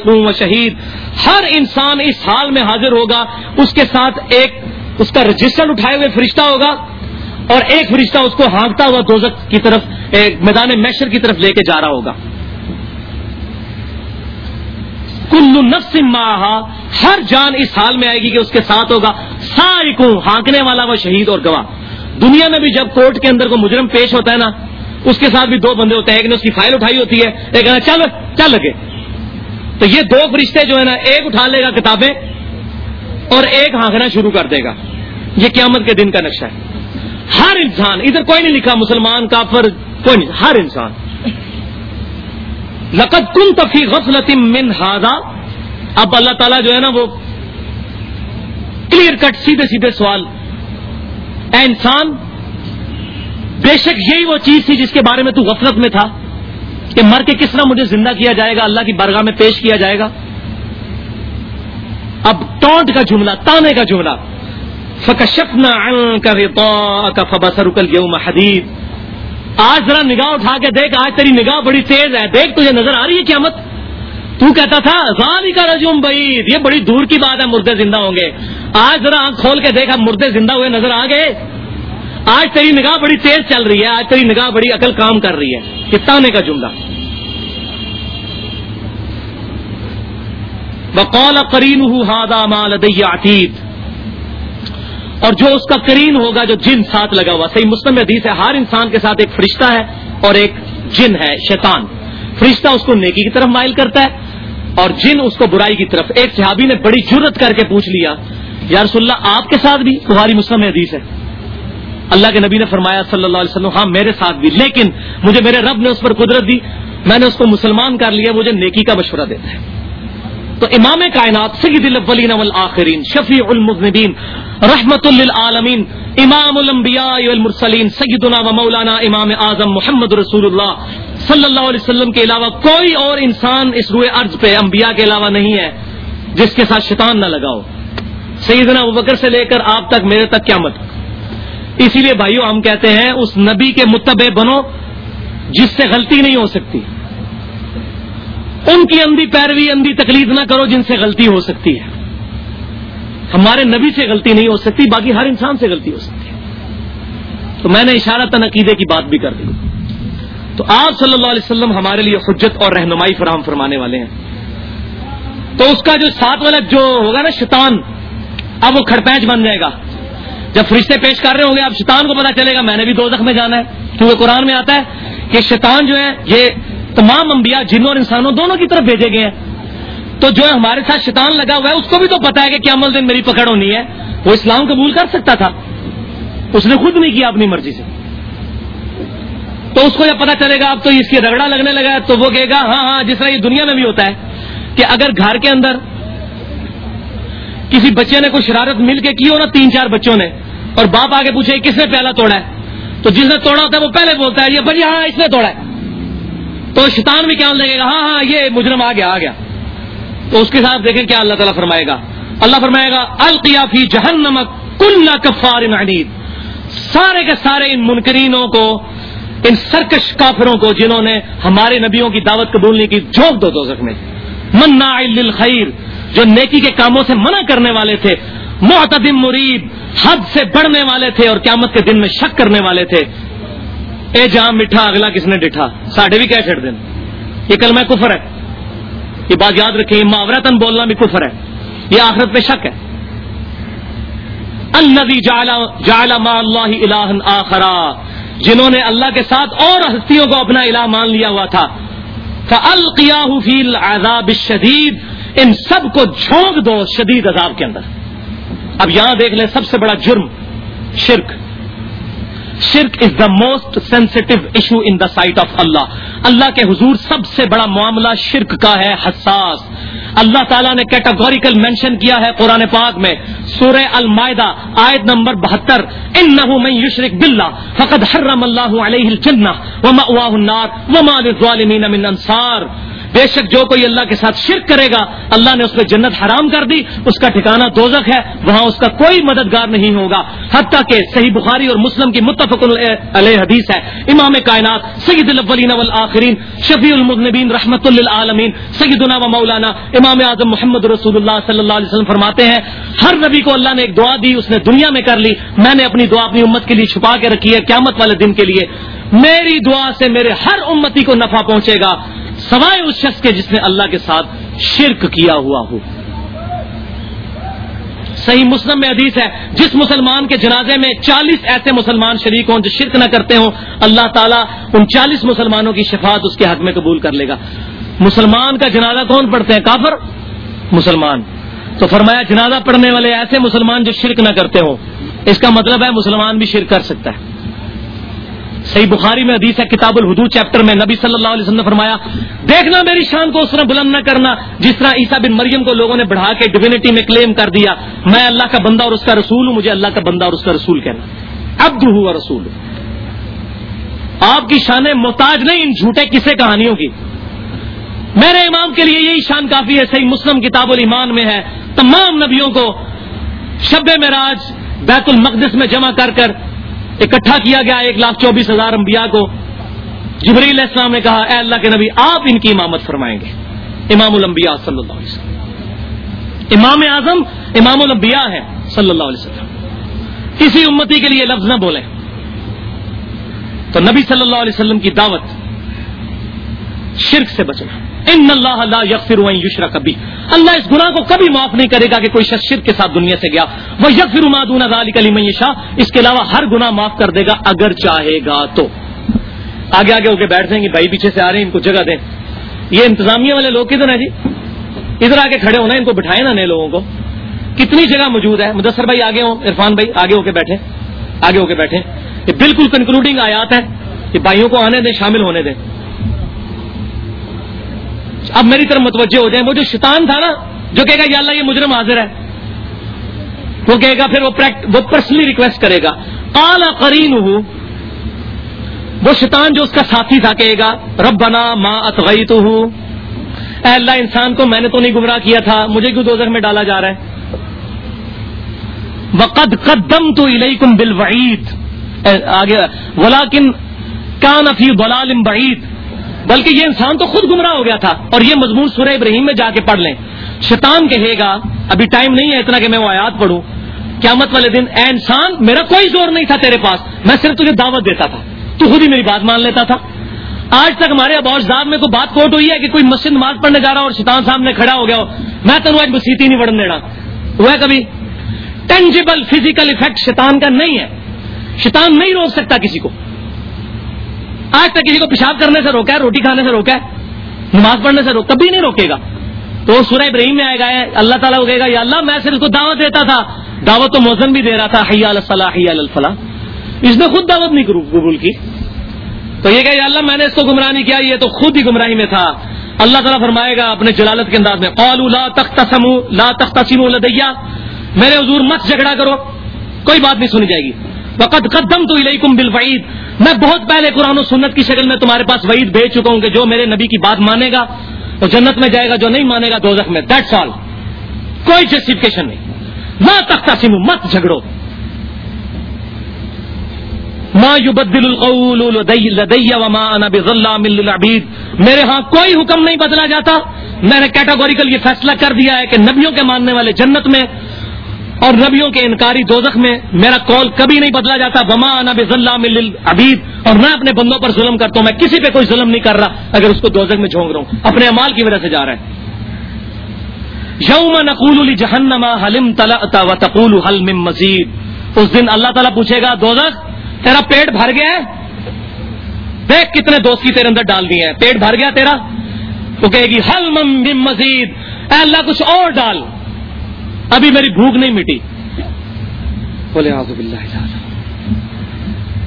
و شہید ہر انسان اس حال میں حاضر ہوگا۔ اس کے ساتھ ایک اس کا رجسٹر اٹھائے ہوئے فرشتہ ہوگا۔ اور ایک فرشتہ اس کو ہانکتا ہوا دوزک کی طرف میدان میشر کی طرف لے کے جا رہا ہوگا۔ کل نفس ماہا ہر جان اس حال میں آئے گی کہ اس کے ساتھ ہوگا۔ ساری کو ہانکنے والا وہ شہید اور گواہ۔ دنیا میں بھی جب کورٹ کے اندر کو مجرم پیش ہوتا ہے نا، اس کے ساتھ بھی دو بندے ہوتے ہیں، ایک نے اس کی فائل اٹھائی ہوتی ہے، ایک کہنا، چل چل لگے۔ تو یہ دو فرشتے جو ہے نا، ایک اٹھا لے گا کتابیں اور ایک ہانکنا شروع کر دے گا۔ یہ قیامت کے دن کا نقشہ ہے۔ ہر انسان، ادھر کوئی نہیں لکھا، مسلمان، کافر کوئی نہیں، ہر انسان۔ لقت کن تفیق غفلت من ہاضا اب اللہ تعالیٰ جو ہے نا وہ کلیئر کٹ سیدھے سیدھے سوال۔ اے انسان، بے شک یہی وہ چیز تھی جس کے بارے میں تو غفلت میں تھا کہ مر کے کس طرح مجھے زندہ کیا جائے گا، اللہ کی برگاہ میں پیش کیا جائے گا۔ اب ٹونٹ کا جملہ، تانے کا جملہ۔ فکشفنا کا فبسر یوم حدید آج ذرا نگاہ اٹھا کے دیکھ، آج تیری نگاہ بڑی تیز ہے۔ دیکھ، تجھے نظر آ رہی ہے قیامت؟ تو کہتا تھا غانی کا رجوم بعید، یہ بڑی دور کی بات ہے، مردے زندہ ہوں گے۔ آج ذرا آنکھ کھول کے دیکھا مردے زندہ ہوئے نظر آ گئے۔ آج تیری نگاہ بڑی تیز چل رہی ہے، آج تیری نگاہ بڑی عقل کام کر رہی ہے۔ کتانے کا جملہ؟ بقول کرین ہادا مال عتید اور جو اس کا کرین ہوگا جو جن ساتھ لگا ہوا، صحیح مسلم حدیث ہے، ہر انسان کے ساتھ ایک فرشتہ ہے اور ایک جن ہے، شیطان۔ فرشتہ اس کو نیکی کی طرف مائل کرتا ہے اور جن اس کو برائی کی طرف۔ ایک صحابی نے بڑی جرت کر کے پوچھ لیا، یا رسول اللہ، آپ کے ساتھ بھی؟ تمہاری مسلم حدیث ہے۔ اللہ کے نبی نے فرمایا صلی اللہ علیہ وسلم ہاں میرے ساتھ بھی، لیکن مجھے میرے رب نے اس پر قدرت دی، میں نے اس کو مسلمان کر لیا، مجھے نیکی کا مشورہ دیتا ہے۔ تو امام کائنات سید الاولین والآخرین، شفیع المذنبین رحمت للعالمین، امام الانبیاء والمرسلین، سیدنا و مولانا امام اعظم محمد رسول اللہ صلی اللہ علیہ وسلم کے علاوہ کوئی اور انسان اس روئے ارض پہ انبیاء کے علاوہ نہیں ہے جس کے ساتھ شیطان نہ لگاؤ۔ سیدنا ابوبکر سے لے کر آپ تک میرے تک کیا مت اسی لیے بھائیوں ہم کہتے ہیں اس نبی کے متبع بنو جس سے غلطی نہیں ہو سکتی۔ ان کی اندھی پیروی، اندھی تکلیف نہ کرو جن سے غلطی ہو سکتی ہے۔ ہمارے نبی سے غلطی نہیں ہو سکتی، باقی ہر انسان سے غلطی ہو سکتی ہے۔ تو میں نے اشارہ تن عقیدے کی بات بھی کر دی۔ تو آپ صلی اللہ علیہ وسلم ہمارے لیے حجت اور رہنمائی فراہم فرمانے والے ہیں۔ تو اس کا جو ساتھ والا جو ہوگا نا شیطان، اب وہ کھڑپینچ بن جائے گا۔ جب فرشتے پیش کر رہے ہوں گے، اب شیطان کو پتا چلے گا، میں نے بھی دو زخم میں جانا ہے۔ کیونکہ قرآن میں آتا ہے کہ شیطان جو ہے، یہ تمام انبیاء، جنوں اور انسانوں دونوں کی طرف بھیجے گئے ہیں۔ تو جو ہمارے ساتھ شیطان لگا ہوا ہے، اس کو بھی تو پتا ہے کہ کیا دن میری پکڑ ہونی ہے۔ وہ اسلام قبول کر سکتا تھا۔ اس نے خود نہیں کیا اپنی مرضی سے۔ تو اس کو جب پتا چلے گا، اب تو اس کی رگڑا لگنے لگا تو وہ کہے گا ہاں ہاں جس طرح یہ دنیا میں بھی ہوتا ہے کہ اگر گھر کے اندر کسی بچے نے کوئی شرارت مل کے کی ہو نا، تین چار بچوں نے، اور باپ آگے پوچھے کس نے پہلا توڑا ہے؟ تو جس نے توڑا ہوتا ہے، وہ پہلے بولتا ہے، یہ بھائی ہاں اس نے توڑا ہے۔ تو شیطان بھی کیا لگے گا ہاں ہاں یہ مجرم آ گیا آ گیا۔ تو اس کے ساتھ دیکھیں کیا اللہ تعالیٰ فرمائے گا۔ اللہ فرمائے گا القیافی جہنم کل کفار عنید۔ سارے کے سارے ان منکرینوں کو، ان سرکش کافروں کو جنہوں نے ہمارے نبیوں کی دعوت قبول نہیں کی، جھونک دو دو میں۔ منا للخیر، جو نیکی کے کاموں سے منع کرنے والے تھے محتدم مریب حد سے بڑھنے والے تھے اور قیامت کے دن میں شک کرنے والے تھے۔ اے جہاں میٹھا اگلا کس نے ڈٹھا؟ ساڈے بھی کیا چھڑ دین۔ یہ کل میں کفر ہے۔ یہ بات یاد رکھیں محاورتن بولنا بھی کفر ہے، یہ آخرت پہ شک ہے۔ الذي جعل مع الله الها آخرا، جنہوں نے اللہ کے ساتھ اور ہستیوں کو اپنا الہ مان لیا ہوا تھا۔ فالقياه في العذاب الشديد، ان سب کو جھونک دو شدید عذاب کے اندر۔ اب یہاں دیکھ لیں، سب سے بڑا جرم، شرک۔ شرک is the most sensitive issue in the sight of Allah Allah کے حضور سب سے بڑا معاملہ شرک کا ہے، حساس. اللہ تعالیٰ نے کیٹاگوریکل مینشن کیا ہے قرآن پاک میں. سورہ المائدہ، آیت نمبر بہتر. ان نہ یشرک بلّہ فقط حرم اللہ علیہ الجنہ وما النار، وما للظالمین من انصار. بے شک جو کوئی اللہ کے ساتھ شرک کرے گا، اللہ نے اس پہ جنت حرام کر دی، اس کا ٹھکانہ دوزخ ہے، وہاں اس کا کوئی مددگار نہیں ہوگا۔ حتیٰ کہ صحیح بخاری اور مسلم کی متفق علیہ حدیث ہے۔ امام کائنات، سید الاولین والآخرین، شفیع المذنبین رحمت للعالمین، سیدنا و مولانا امام اعظم محمد رسول اللہ صلی اللہ علیہ وسلم فرماتے ہیں، ہر نبی کو اللہ نے ایک دعا دی، اس نے دنیا میں کر لی، میں نے اپنی دعا اپنی امت کے لیے چھپا کے رکھی ہے، قیامت والے دن کے لیے۔ میری دعا سے میرے ہر امتی کو نفع پہنچے گا۔ سوائے اس شخص کے جس نے اللہ کے ساتھ شرک کیا ہوا ہو۔ صحیح مسلم میں حدیث ہے، جس مسلمان کے جنازے میں چالیس ایسے مسلمان شریک ہوں جو شرک نہ کرتے ہوں، اللہ تعالیٰ ان چالیس مسلمانوں کی شفاعت اس کے حق میں قبول کر لے گا۔ مسلمان کا جنازہ کون پڑھتے ہیں؟ کافر؟ مسلمان۔ تو فرمایا، جنازہ پڑھنے والے ایسے مسلمان جو شرک نہ کرتے ہوں۔ اس کا مطلب ہے مسلمان بھی شرک کر سکتا ہے۔ صحیح بخاری میں حدیث ہے، کتاب الحدود چیپٹر میں نبی صلی اللہ علیہ وسلم نے فرمایا، دیکھنا میری شان کو، اس طرح بلند نہ کرنا، جس طرح عیسیٰ بن مریم کو لوگوں نے بڑھا کے ڈیوینٹی میں کلیم کر دیا، میں اللہ کا بندہ اور اس کا رسول ہوں، مجھے اللہ کا بندہ اور اس کا رسول کہنا۔ اب ہوا رسول۔ آپ کی شانیں محتاج نہیں ان جھوٹے کسے کہانیوں کی۔ میرے امام کے لیے یہی شان کافی ہے، صحیح مسلم کتاب الایمان میں ہے۔ تمام نبیوں کو شب معراج بیت المقدس میں جمع کر کر اکٹھا کیا گیا ایک لاکھ چوبیس ہزار انبیاء کو۔ جبریل السلام نے کہا، اے اللہ کے نبی، آپ ان کی امامت فرمائیں گے۔ امام الانبیاء صلی اللہ علیہ وسلم۔ امام اعظم امام الانبیاء ہے صلی اللہ علیہ وسلم۔ کسی امتی کے لیے لفظ نہ بولیں۔ تو نبی صلی اللہ علیہ وسلم کی دعوت شرک سے بچنا۔ ان اللہ لا یغفر و یشرا کبھی اللہ اس گناہ کو کبھی معاف نہیں کرے گا کہ کوئی شخص شرک کے ساتھ دنیا سے گیا۔ وہ یغفر ما دون ذلك لمن یشاء اس کے علاوہ ہر گناہ معاف کر دے گا اگر چاہے گا تو۔ آگے آگے ہو کے بیٹھ جائیں گے، بھائی پیچھے سے آ رہے ہیں، ان کو جگہ دیں۔ یہ انتظامیہ والے لوگ کدھر ہیں جی؟ ادھر آ کے کھڑے ہونا، ان کو بٹھائے نا نئے لوگوں کو۔ کتنی جگہ موجود ہے؟ مدثر بھائی آگے ہوں، عرفان بھائی آگے ہو کے بیٹھے آگے ہو کے بیٹھے یہ بالکل کنکلوڈنگ آیات ہے کہ بھائیوں کو آنے دیں، شامل ہونے دیں۔ اب میری طرف متوجہ ہو جائیں، وہ جو شیطان تھا نا، جو کہے گا، یا اللہ، یہ مجرم حاضر ہے۔ وہ کہے گا، پھر وہ پرسنلی ریکویسٹ کرے گا۔ کالا کرین وہ شیطان جو اس کا ساتھی تھا، کہے گا رب بنا ماں اتغئی تو ہوں اے اللہ، انسان کو میں نے تو نہیں گمراہ کیا تھا، مجھے کیوں دوزخ میں ڈالا جا رہا ہے؟ وقد قدم تو کم بل وعید آگے ولاکن کان افی بلال بعید بلکہ یہ انسان تو خود گمراہ ہو گیا تھا اور یہ مضمون سورہ ابراہیم میں جا کے پڑھ لیں۔ شیطان کہے گا، ابھی ٹائم نہیں ہے اتنا کہ میں وہ آیات پڑھوں۔ قیامت والے دن اے انسان، میرا کوئی زور نہیں تھا تیرے پاس، میں صرف تجھے دعوت دیتا تھا۔ تو خود ہی میری بات مان لیتا تھا۔ آج تک ہمارے ابوش میں کوئی بات کوٹ ہوئی ہے کہ کوئی مسجد نماز پڑھنے جا رہا اور شیطان سامنے کھڑا ہو گیا ہو۔ میں تو آج مسیتی نہیں بڑھنے دینا۔ ہوا کبھی ٹینجیبل فزیکل افیکٹ شیطان کا نہیں ہے۔ شیطان نہیں روک سکتا کسی کو۔ آج تک کسی کو پیشاب کرنے سے روکا ہے، روٹی کھانے سے روکا ہے، نماز پڑھنے سے روک کبھی نہیں روکے گا۔ تو سورہ ابراہیم میں آئے گا، اللہ تعالیٰ کو کہے گا، یا اللہ، میں صرف کو دعوت دیتا تھا۔ دعوت تو موزن بھی دے رہا تھا حیا الفلاح حیا الفلاح۔ اس نے خود دعوت نہیں قبول کی۔ تو یہ کہ اللہ، میں نے اس کو گمراہ نہیں کیا، یہ تو خود ہی گمراہی میں تھا۔ اللہ تعالیٰ فرمائے گا اپنے جلالت کے انداز میں، قالوا لا تختصموا لا تختصموا لدیا۔ میرے حضور، مت جھگڑا کرو، کوئی بات نہیں سنی جائے گی۔ وقت قدم تو الیکم بالوعید۔ میں بہت پہلے قرآن و سنت کی شکل میں تمہارے پاس وعید بھیج چکا ہوں کہ جو میرے نبی کی بات مانے گا وہ جنت میں جائے گا، جو نہیں مانے گا دوزخ میں۔ دیٹس آل کوئی جسٹیفکیشن نہیں۔ نہ تختہ مت جھگڑو۔ ما يبدل القول لدي وما انا بظلام للعبيد۔ میرے ہاں کوئی حکم نہیں بدلا جاتا۔ میں نے کیٹاگوریکل یہ فیصلہ کر دیا ہے کہ نبیوں کے ماننے والے جنت میں اور نبیوں کے انکاری دوزخ میں میرا کال کبھی نہیں بدلا جاتا۔ وما انا بظلام للعبيد۔ اور میں اپنے بندوں پر ظلم کرتا ہوں۔ میں کسی پہ کوئی ظلم نہیں کر رہا اگر اس کو دوزخ میں جھونک رہا ہوں۔ اپنے امال کی وجہ سے جا رہا ہے۔ یوم نقول جہنما حلم تلا و تقول حل مزید اس دن اللہ تعالیٰ پوچھے گا، دوزخ، تیرا پیٹ بھر گیا ہے؟ دیکھ کتنے دوستی تیرے اندر ڈال دیے ہیں۔ پیٹ بھر گیا تیرا؟ تو کہے گی حل مم مزید اے اللہ، کچھ اور ڈال۔ ابھی میری بھوک نہیں مٹی۔ بولے آزب اللہ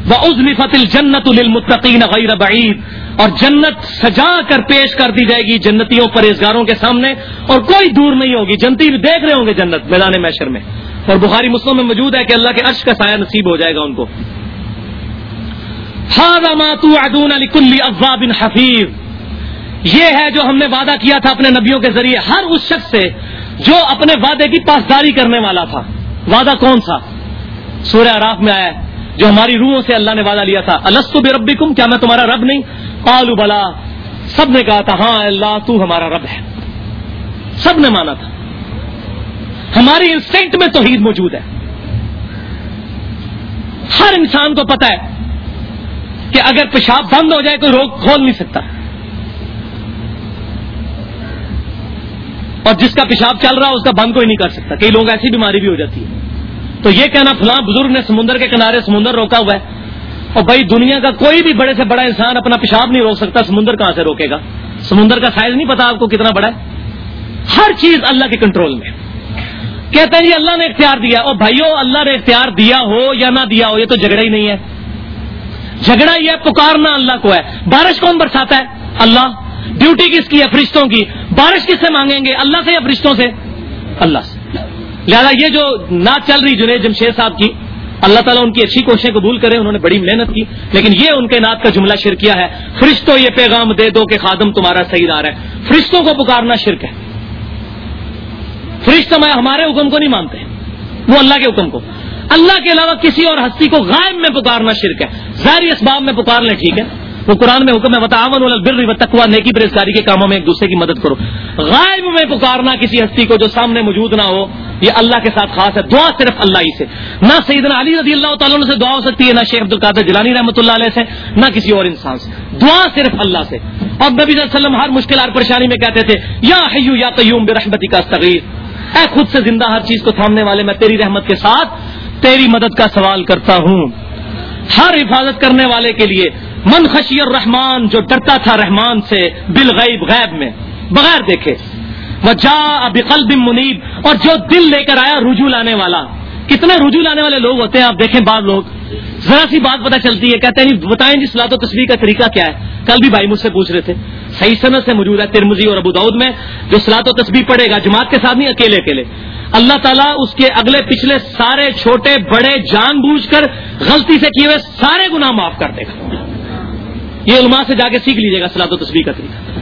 بزنی فتل جنت المتقین غیر بعید اور جنت سجا کر پیش کر دی جائے گی جنتیوں پرہیزگاروں کے سامنے۔ اور کوئی دور نہیں ہوگی۔ جنتی دیکھ رہے ہوں گے جنت میدان میشر میں۔ اور بخاری مسلم میں موجود ہے کہ اللہ کے عرش کا سایہ نصیب ہو جائے گا ان کو۔ ادون علی کلی افوا بن حفیظ یہ ہے جو ہم نے وعدہ کیا تھا اپنے نبیوں کے ذریعے۔ ہر اس شخص سے جو اپنے وعدے کی پاسداری کرنے والا تھا۔ وعدہ کون سا سورہ عراف میں آیا جو ہماری روحوں سے اللہ نے وعدہ لیا تھا۔ السط ربی کم کیا میں تمہارا رب نہیں؟ پالو بلا۔ سب نے کہا تھا ہاں اللہ، تو ہمارا رب ہے۔ سب نے مانا تھا۔ ہماری انسٹنکٹ میں توحید موجود ہے۔ ہر انسان کو پتا ہے کہ اگر پیشاب بند ہو جائے کوئی روک کھول نہیں سکتا۔ اور جس کا پیشاب چل رہا ہے، اس کا بند کوئی نہیں کر سکتا۔ کئی لوگ ایسی بیماری بھی ہو جاتی ہے تو یہ کہنا فلاں بزرگ نے سمندر کے کنارے سمندر روکا ہوا ہے۔ اور بھائی، دنیا کا کوئی بھی بڑے سے بڑا انسان اپنا پیشاب نہیں روک سکتا، سمندر کہاں سے روکے گا؟ سمندر کا سائز نہیں پتا آپ کو کتنا بڑا ہے۔ ہر چیز اللہ کے کنٹرول میں۔ کہتے ہیں جی اللہ نے اختیار دیا۔ اور بھائیو، اللہ نے اختیار دیا ہو یا نہ دیا ہو، یہ تو جھگڑا ہی نہیں ہے۔ جھگڑا یہ پکارنا اللہ کو ہے۔ بارش کون برساتا ہے؟ اللہ۔ ڈیوٹی کس کی ہے؟ فرشتوں کی۔ بارش کس سے مانگیں گے؟ اللہ سے یا فرشتوں سے؟ اللہ سے۔ لہٰذا یہ جو نعت چل رہی جنید جمشید صاحب کی، اللہ تعالیٰ ان کی اچھی کوششیں قبول کرے، انہوں نے بڑی محنت کی، لیکن یہ ان کے نعت کا جملہ شرک کیا ہے۔ فرشتوں یہ پیغام دے دو کہ خادم تمہارا صحیح دار ہے۔ فرشتوں کو پکارنا شرک ہے۔ فرشتہ میں ہمارے حکم کو نہیں مانتے۔ وہ اللہ کے حکم کو۔ اللہ کے علاوہ کسی اور ہستی کو غائب میں پکارنا شرک ہے۔ ظاہری اسباب میں پکار لیں، ٹھیک ہے۔ وہ قرآن میں حکم ہے بتاون البر و تقوا نیکی برزگاری کے کاموں میں ایک دوسرے کی مدد کرو۔ غائب میں پکارنا کسی ہستی کو جو سامنے موجود نہ ہو، یہ اللہ کے ساتھ خاص ہے، دعا صرف اللہ ہی سے۔ نہ سیدنا علی رضی اللہ تعالیٰ سے دعا ہو سکتی ہے، نہ شیخ عبد القادر جلانی رحمۃ اللہ علیہ سے، نہ کسی اور انسان سے۔ دعا صرف اللہ سے۔ اور نبی صلی اللہ علیہ وسلم ہر مشکل ہر پریشانی میں کہتے تھے، یا حیو یا قیوم برحمتی کا تغیر اے خود سے زندہ ہر چیز کو تھامنے والے، میں تیری رحمت کے ساتھ تیری مدد کا سوال کرتا ہوں۔ ہر حفاظت کرنے والے کے لیے من خشی الرحمان جو ڈرتا تھا رحمان سے بالغیب، غیب میں۔ بغیر دیکھے۔ وہ جا اب منیب، اور جو دل لے کر آیا رجوع لانے والا۔ کتنے رجوع لانے والے لوگ ہوتے ہیں، آپ دیکھیں بعض لوگ۔ ذرا سی بات پتہ چلتی ہے، کہتے ہیں بتائیں جی سلاط و تصویر کا طریقہ کیا ہے؟ کل بھی بھائی مجھ سے پوچھ رہے تھے۔ صحیح صنعت سے موجود ہے ترمزی اور ابو دعود میں۔ جو سلاط و تصویر پڑے گا، جماعت کے ساتھ نہیں، اکیلے اکیلے۔ اللہ تعالیٰ اس کے اگلے پچھلے سارے چھوٹے، بڑے جان بوجھ کر غلطی سے کیے ہوئے سارے گناہ معاف کر دے گا۔ یہ علماء سے جا کے سیکھ لیجیے گا سلاد و تصویر کا طریقہ۔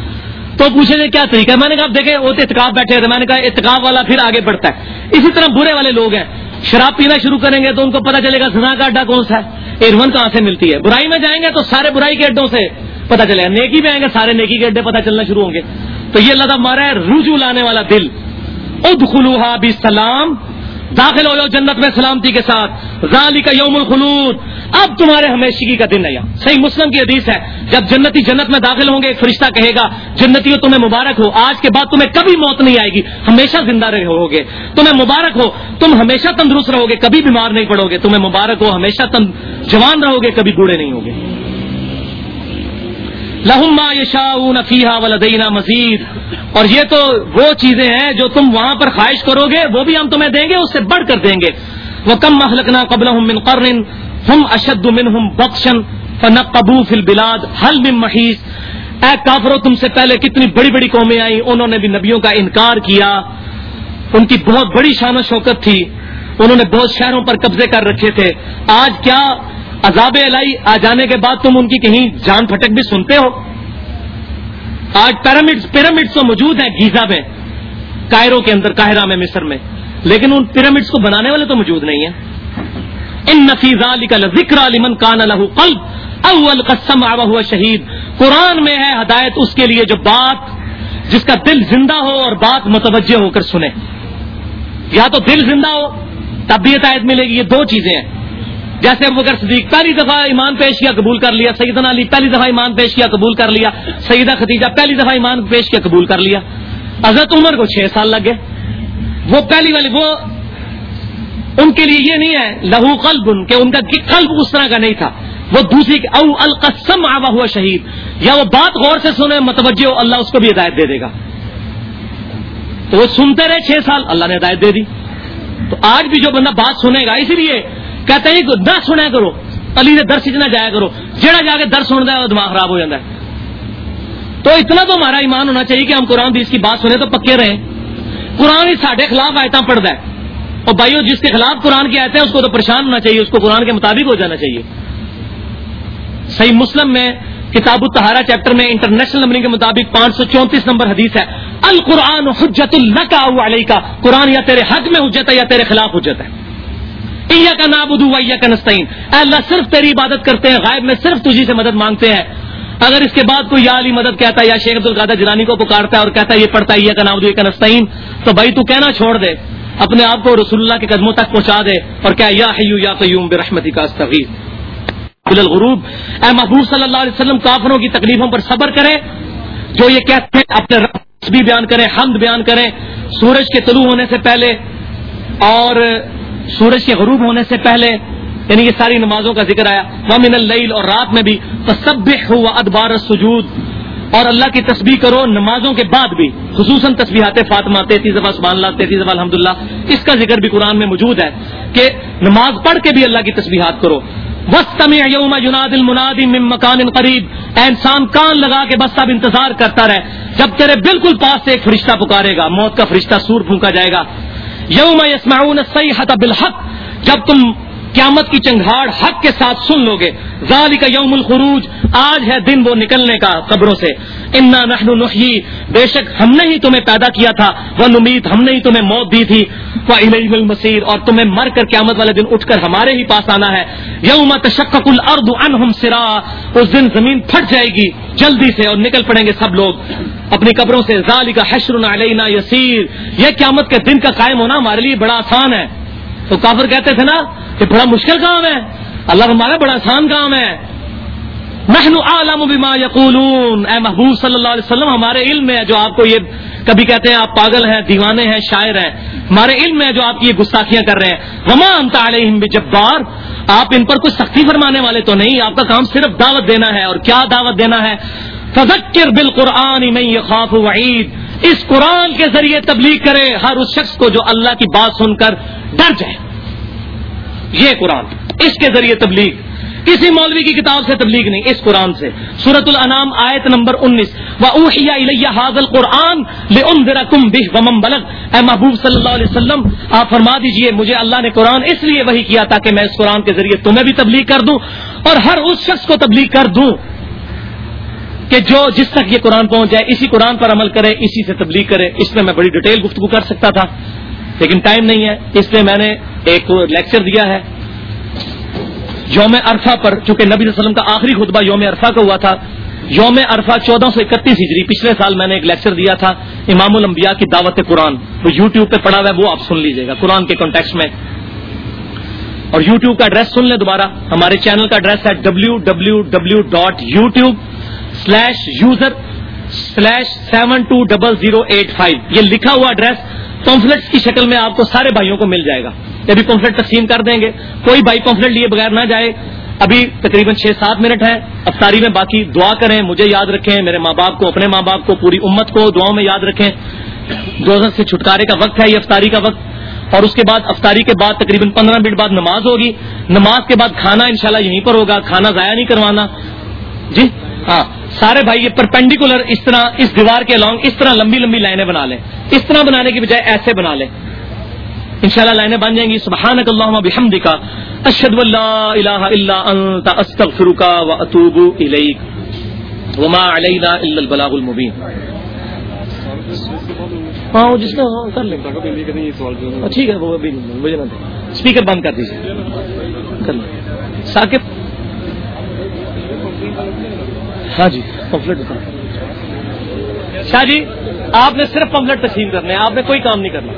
تو پوچھے گا کیا طریقہ میں نے کہا آپ دیکھیں، وہ تو اتقاب بیٹھے تھے۔ میں نے کہا اتقاب والا پھر آگے بڑھتا ہے۔ اسی طرح برے والے لوگ ہیں۔ شراب پینا شروع کریں گے تو ان کو پتا چلے گا زنا کا اڈا کون سا ہے۔ ایرون کہاں سے ملتی ہے؟ برائی میں جائیں گے تو سارے برائی کے اڈوں سے پتا چلے گا۔ نیکی میں آئیں گے، سارے نیکی کے اڈے پتا چلنا شروع ہوں گے۔ تو یہ اللہ مارا ہے رجوع لانے والا دل۔ ادخلوها بسلام داخل ہو جاؤ جنت میں سلامتی کے ساتھ۔ ذالی کا یوم الخلود۔ اب تمہارے ہمیشگی کا دن ہے صحیح مسلم کی حدیث ہے، جب جنتی جنت میں داخل ہوں گے، ایک فرشتہ کہے گا جنتی ہو تمہیں مبارک ہو، آج کے بعد تمہیں کبھی موت نہیں آئے گی، ہمیشہ زندہ رہو گے تمہیں مبارک ہو، تم ہمیشہ تندرست رہو گے کبھی بیمار نہیں پڑو گے تمہیں مبارک ہو، ہمیشہ جوان رہو گے کبھی بوڑھے نہیں ہوگے۔ لہما یشا فیحا ولدینا مزید۔ اور یہ تو وہ چیزیں ہیں جو تم وہاں پر خواہش کرو گے، وہ بھی ہم تمہیں دیں گے، اس سے بڑھ کر دیں گے۔ وہ کم محلکنا قبل من قرن ہم اشد من ہم بخشن فن قبو فل بلاد حل من محیث اے کافرو تم سے پہلے کتنی بڑی بڑی قومیں آئیں، انہوں نے بھی نبیوں کا انکار کیا۔ ان کی بہت بڑی شان و شوکت تھی۔ انہوں نے بہت شہروں پر قبضے کر رکھے تھے۔ آج کیا عذاب الہی آ جانے کے بعد تم ان کی کہیں جان پھٹک بھی سنتے ہو۔ آج پیرامڈ پیرامڈس تو موجود ہیں گیزا میں، کائروں کے اندر کاہرا میں، مصر میں۔ لیکن ان پیرامڈس کو بنانے والے تو موجود نہیں ہیں۔ ان نفیز علی کا ذکر علیمن کان الح قلب۔ اول قسم آبا ہوا شہید قرآن میں ہے ہدایت اس کے لیے جو بات جس کا دل زندہ ہو اور بات متوجہ ہو کر سنے۔ یا تو دل زندہ ہو، تب بھی ہدایت ملے گی، یہ دو چیزیں ہیں۔ جیسے ابو بکر صدیق پہلی دفعہ ایمان پیش کیا قبول کر لیا، سیدنا علی پہلی دفعہ ایمان پیش کیا قبول کر لیا، سیدہ ختیجہ پہلی دفعہ ایمان پیش کیا قبول کر لیا۔ حضرت عمر کو چھ سال لگ گئے۔ وہ پہلی والی، وہ ان کے لیے یہ نہیں ہے، لہو قلب، ان کے، ان کا قلب اس طرح کا نہیں تھا۔ وہ دوسری او القسم آوا ہوا شہید۔ یا وہ بات غور سے سنے متوجہ ہو، اللہ اس کو بھی ہدایت دے دے گا۔ تو وہ سنتے رہے چھ سال، اللہ نے ہدایت دے دی۔ تو آج بھی جو بندہ بات سنے گا، اسی لیے کہتے ہیں کہ نہ سنا کرو، علی نے درس نہ جایا کرو جہاں جا کے درس سنتا ہے وہ دماغ خراب ہو جاتا ہے۔ تو اتنا تو ہمارا ایمان ہونا چاہیے کہ ہم قرآن بھی اس کی بات سنیں تو پکے رہیں۔ قرآن ہی ساڈے خلاف آیتیں پڑھتا ہے۔ اور بھائیو، جس کے خلاف قرآن کی آیتیں اس کو تو پریشان ہونا چاہیے، اس کو قرآن کے مطابق ہو جانا چاہیے۔ صحیح مسلم میں کتاب التہارا چیپٹر میں انٹرنیشنل نمبرنگ کے مطابق پانچ سو چونتیس نمبر حدیث ہے۔ القرآن حجت اللہ کا کا قرآن یا تیرے حق میں حجت ہے یا تیرے خلاف حجت ہے۔ کا ناب ادو کا نسطین اللہ، صرف تیری عبادت کرتے ہیں، غائب میں صرف تجھی سے مدد مانگتے ہیں۔ اگر اس کے بعد کوئی یا علی مدد کہتا ہے یا شیخ عبد القادر جلانی کو پکارتا ہے اور کہتا ہے یہ پڑھتا ہے کا ناب کا نسطین تو بھائی تو کہنا چھوڑ دے۔ اپنے آپ کو رسول اللہ کے قدموں تک پہنچا دے اور کیا یا حیو یا قیوم برحمتی کا استغیر الغروب۔ اے محبوب صلی اللہ علیہ وسلم، کافروں کی تکلیفوں پر صبر کرے۔ جو یہ کہتے ہیں، اپنے بھی بیان کریں حمد بیان کریں سورج کے طلوع ہونے سے پہلے اور سورج کے غروب ہونے سے پہلے یعنی یہ ساری نمازوں کا ذکر آیا وامن اللیل اور رات میں بھی سب ہوا ادبار سجود اور اللہ کی تسبیح کرو نمازوں کے بعد بھی، خصوصاً تصویرات فاطمہ تینتیس دفعہ سبحان اللہ تینتیس دفعہ الحمد اس کا ذکر بھی قرآن میں موجود ہے کہ نماز پڑھ کے بھی اللہ کی تصویرات کرو۔ یوم جناد المنادی من مکان قریب اے انسان، کان لگا کے بس اب انتظار کرتا رہے، جب تیرے بالکل پاس سے ایک فرشتہ پکارے گا، موت کا فرشتہ سور پھونکا جائے گا۔ یوم یسمعون الصیحۃ بالحق جب تم قیامت کی چنگھاڑ حق کے ساتھ سن لو گے۔ ذالک یوم الخروج، آج ہے دن وہ نکلنے کا قبروں سے۔ انا نحن نحیی، بے شک ہم نے ہی تمہیں پیدا کیا تھا وہ نمید ہم نے ہی تمہیں موت دی تھی۔ وہ المسیر اور تمہیں مر کر قیامت والے دن اٹھ کر ہمارے ہی پاس آنا ہے۔ یوم تشقق الارض عنہم سرا اس دن زمین پھٹ جائے گی جلدی سے اور نکل پڑیں گے سب لوگ۔ اپنی قبروں سے ذالک حشر علینا یسیر۔ یہ قیامت کے دن کا قائم ہونا ہمارے لیے بڑا آسان ہے۔ تو کافر کہتے تھے نا کہ بڑا مشکل کام ہے۔ اللہ ہمارا بڑا آسان کام ہے۔ نحن عالم بما یقولون۔ اے محبوب صلی اللہ علیہ وسلم، ہمارے علم میں ہے جو آپ کو یہ کبھی کہتے ہیں، آپ پاگل ہیں، دیوانے ہیں، شاعر ہیں۔ ہمارے علم میں ہے جو آپ کی یہ گستاخیاں کر رہے ہیں۔ وما انت علیہم بجبار۔ آپ ان پر کوئی سختی فرمانے والے تو نہیں۔ آپ کا کام صرف دعوت دینا ہے اور کیا دعوت دینا ہے؟ فذکر بالقرآن من یخاف وعید۔ اس قرآن کے ذریعے تبلیغ کرے۔ ہر اس شخص کو جو اللہ کی بات سن کر ڈر جائے۔ یہ قرآن اس کے ذریعے تبلیغ کسی مولوی کی کتاب سے تبلیغ نہیں، اس قرآن سے۔ سورت الانام آیت نمبر انیس۔ حاضل قرآن بلغ۔ اے محبوب صلی اللہ علیہ وسلم، آپ فرما دیجیے، مجھے اللہ نے قرآن اس لیے وہی کیا تھا کہ میں اس قرآن کے ذریعے تمہیں بھی تبلیغ کر دوں اور ہر اس شخص کو تبلیغ کر دوں کہ جو جس تک یہ قرآن پہنچ جائے، اسی قرآن پر عمل کرے، اسی سے تبلیغ کرے۔ اس میں میں بڑی ڈیٹیل گفتگو کر سکتا تھا۔ لیکن ٹائم نہیں ہے، اس لیے میں نے ایک لیکچر دیا ہے۔ یوم عرفہ پر، چونکہ نبی صلی اللہ علیہ وسلم کا آخری خطبہ یوم عرفہ کا ہوا تھا، یوم عرفہ چودہ سو اکتیس ہجری، پچھلے سال میں نے ایک لیکچر دیا تھا امام الانبیاء کی دعوت قرآن۔ وہ یو ٹیوب پہ پڑا ہوا ہے، وہ آپ سن لیجیے گا، قرآن کے کانٹیکس میں۔ اور یو ٹیوب کا ایڈریس سن لیں دوبارہ۔ ہمارے چینل کا ایڈریس ہے W W W dot YouTube slash user slash seven two double zero eight five یہ لکھا ہوا ایڈریس پمفلٹ کی شکل میں آپ کو سارے بھائیوں کو مل جائے گا۔ یہ بھی پمفلٹ تقسیم کر دیں گے۔ کوئی بھائی پمفلٹ لیے بغیر نہ جائے۔ ابھی تقریباً چھ سات منٹ ہے افطاری میں باقی دعا کریں، مجھے یاد رکھیں، میرے ماں باپ کو، اپنے ماں باپ کو، پوری امت کو دعاؤں میں یاد رکھیں۔ دوزن سے چھٹکارے کا وقت ہے، یہ افطاری کا وقت۔ اور اس کے بعد، افطاری کے بعد تقریباً پندرہ منٹ بعد نماز ہوگی۔ نماز کے بعد کھانا انشاءاللہ یہیں پر ہوگا۔ کھانا ضائع نہیں کروانا۔ جی؟ ہاں سارے بھائی یہ پرپینڈیکولر اس طرح، اس دیوار کے الانگ اس طرح لمبی لمبی لائنیں بنا لیں۔ اس طرح بنانے کی بجائے ایسے بنا لیں۔ انشاءاللہ لائنیں بن جائیں گی۔ سبحانک اللہم بحمدک۔ اشہد واللہ الہ الا انت، استغفرک و اتوب الیک۔ وما علینا الا البلاغ المبین۔ ہاں وہ جس نے ہاں، کر لیں۔ اچھا، ٹھیک ہے، وہ ابھی مجھے نہ دیں۔ اسپیکر بند کر دیجیے کر لیں۔ ثاقب ہاں جی پمفلٹ شاہ جی آپ نے صرف پمفلٹ تقسیم کرنے ہیں، آپ نے کوئی کام نہیں کرنا۔